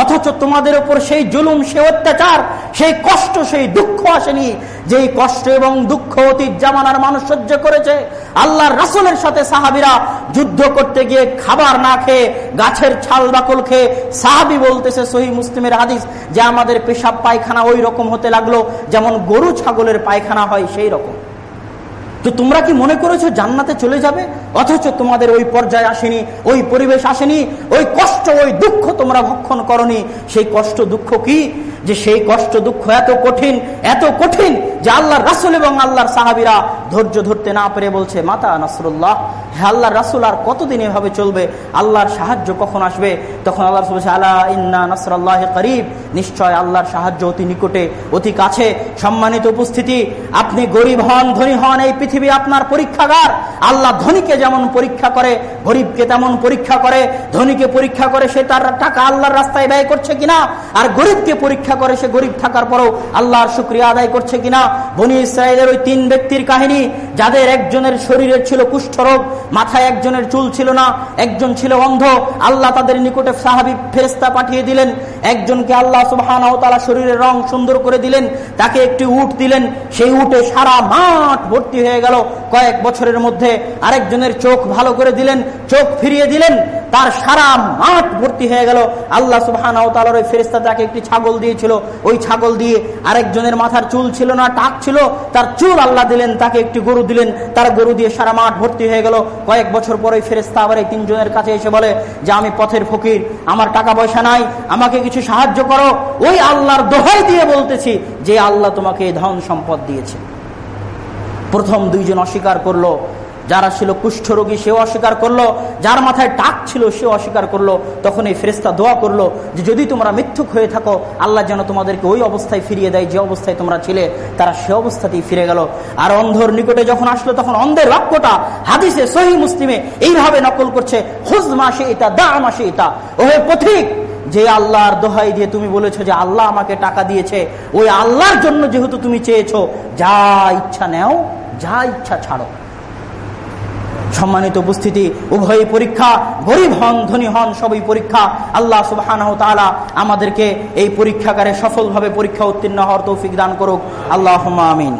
অথচ তোমাদের উপর সেই জুলুম সে অত্যাচার, সেই কষ্ট, সেই দুঃখ আসেনি। যেই কষ্ট এবং দুঃখ অতীত জামানার মানুষ সহ্য করেছে, আল্লাহর রাসুলের সাথে সাহাবিরা যুদ্ধ করতে গিয়ে খাবার না খেয়ে গাছের ছাল বাকল খেয়ে সাহাবি বলতেছে সহি মুসলিমের হাদিস যে আমাদের পেশাব পায়খানা ওই রকম হতে লাগল, যেমন গরু, ছাগলের পায়খানা হয় সেই রকম। তো তোমরা কি মনে করেছ জান্নাতে চলে যাবে? অথচ তোমাদের ওই পর্যায়ে আসেনি, ওই পরিবেশ আসেনি, ওই কষ্ট, ওই দুঃখ তোমরা ভক্ষণ করনি। সেই কষ্ট দুঃখ কি? যে সেই কষ্ট দুঃখ এত কঠিন এত কঠিন যে আল্লাহর রাসুল এবং আল্লাহর সাহাবিরা ধৈর্য ধরতে না পেরে বলছে, মাতা নাসরুল্লাহ, হে আল্লাহ রাসুল, আর কতদিন এভাবে চলবে? আল্লাহর সাহায্য কখন আসবে? তখন আল্লাহ রসুল আল্লাহ ইন্না নাসরাল্লাহ করিব। নিশ্চয় আল্লাহর সাহায্য অতি নিকটে, অতি কাছে সম্মানিত উপস্থিতি। আপনি গরিব হন, ধনী হন, এই পৃথিবী আপনার পরীক্ষাগার। আল্লাহ ধনীকে যেমন পরীক্ষা করে, গরিবকে তেমন পরীক্ষা করে, ধনীকে পরীক্ষা করে সে তার টাকা আল্লাহর রাস্তায় ব্যয় করছে কিনা, আর গরিবকে পরীক্ষা করে সে গরিব থাকার পরও আল্লাহর শুক্রিয়া আদায় করছে কিনা, বনি ইসরায়েলের ওই তিন ব্যক্তির কাহিনী, যাদের একজনের শরীরে ছিল কুষ্ঠরোগ, মাথায় একজনের চুল ছিল না, একজন ছিল অন্ধ, আল্লাহ তাদের নিকটে সাহাবি ফেরেস্তা পাঠিয়ে দিলেন, একজনকে আল্লাহ সুবহান শরীরের রং সুন্দর করে দিলেন, তাকে একটি উট দিলেন, সেই উটে সারা মাঠ ভর্তি হয়ে গেল। কয়েক বছরের মধ্যে আরেকজনের চোখ ভালো করে দিলেন, চোখ ফিরিয়ে দিলেন, তার সারা মাঠ ভর্তি হয়ে গেল। আল্লাহ সুবহান ওই ফেরিস্তা তাকে একটি ছাগল দিয়েছিল। ওই ছাগল দিয়ে আরেকজনের মাথার চুল ছিল না, টাক ছিল। তার চুল আল্লাহ দিলেন, তাকে একটি গরু দিলেন। তার গরু দিয়ে সারা মাঠ ভর্তি হয়ে গেল। কয়েক বছর পরে ফেরেস্তা আবার এই তিনজনের কাছে এসে বলে, যে আমি পথের ফকির, আমার টাকা পয়সা নাই, আমাকে কিছু সাহায্য করো। ওই আল্লাহর দোহাই দিয়ে বলতেছি যে আল্লাহ তোমাকে ধন সম্পদ দিয়েছে। প্রথম দুইজন অস্বীকার করল। যারা ছিল কুষ্ঠরোগী সেও অস্বীকার করল, যার মাথায় টাক ছিল সেও অস্বীকার করল তখন এই ফেরেস্তা দোয়া করল যে যদি তোমরা মিথ্যুক হয়ে থাকো, আল্লাহ যেন তোমাদেরকে ওই অবস্থায় ফিরিয়ে দেয়, যে অবস্থায় তোমরা ছিলে, তারা সে অবস্থাতেই ফিরে গেল। আর অন্ধর নিকটে যখন আসলো, তখন অন্ধের বাক্যটা হাদিসে, সহি মুসলিমে এইভাবে নকল করছে হুজ মাসে এটা দা মাসে এটা ওহে পথিক, যে আল্লাহর দোহাই দিয়ে তুমি বলেছ যে আল্লাহ আমাকে টাকা দিয়েছে, ওই আল্লাহর জন্য যেহেতু তুমি চেয়েছো, যা ইচ্ছা নেও, যা ইচ্ছা ছাড়ো। সম্মানিত উপস্থিতি, উভয় পরীক্ষা, গরিব হন, ধনী হন, সবই পরীক্ষা। আল্লাহ সুবাহ আমাদেরকে এই পরীক্ষাগারে সফলভাবে পরীক্ষা উত্তীর্ণ হওয়ার তৌফিক দান করুক। আল্লাহ আমিন।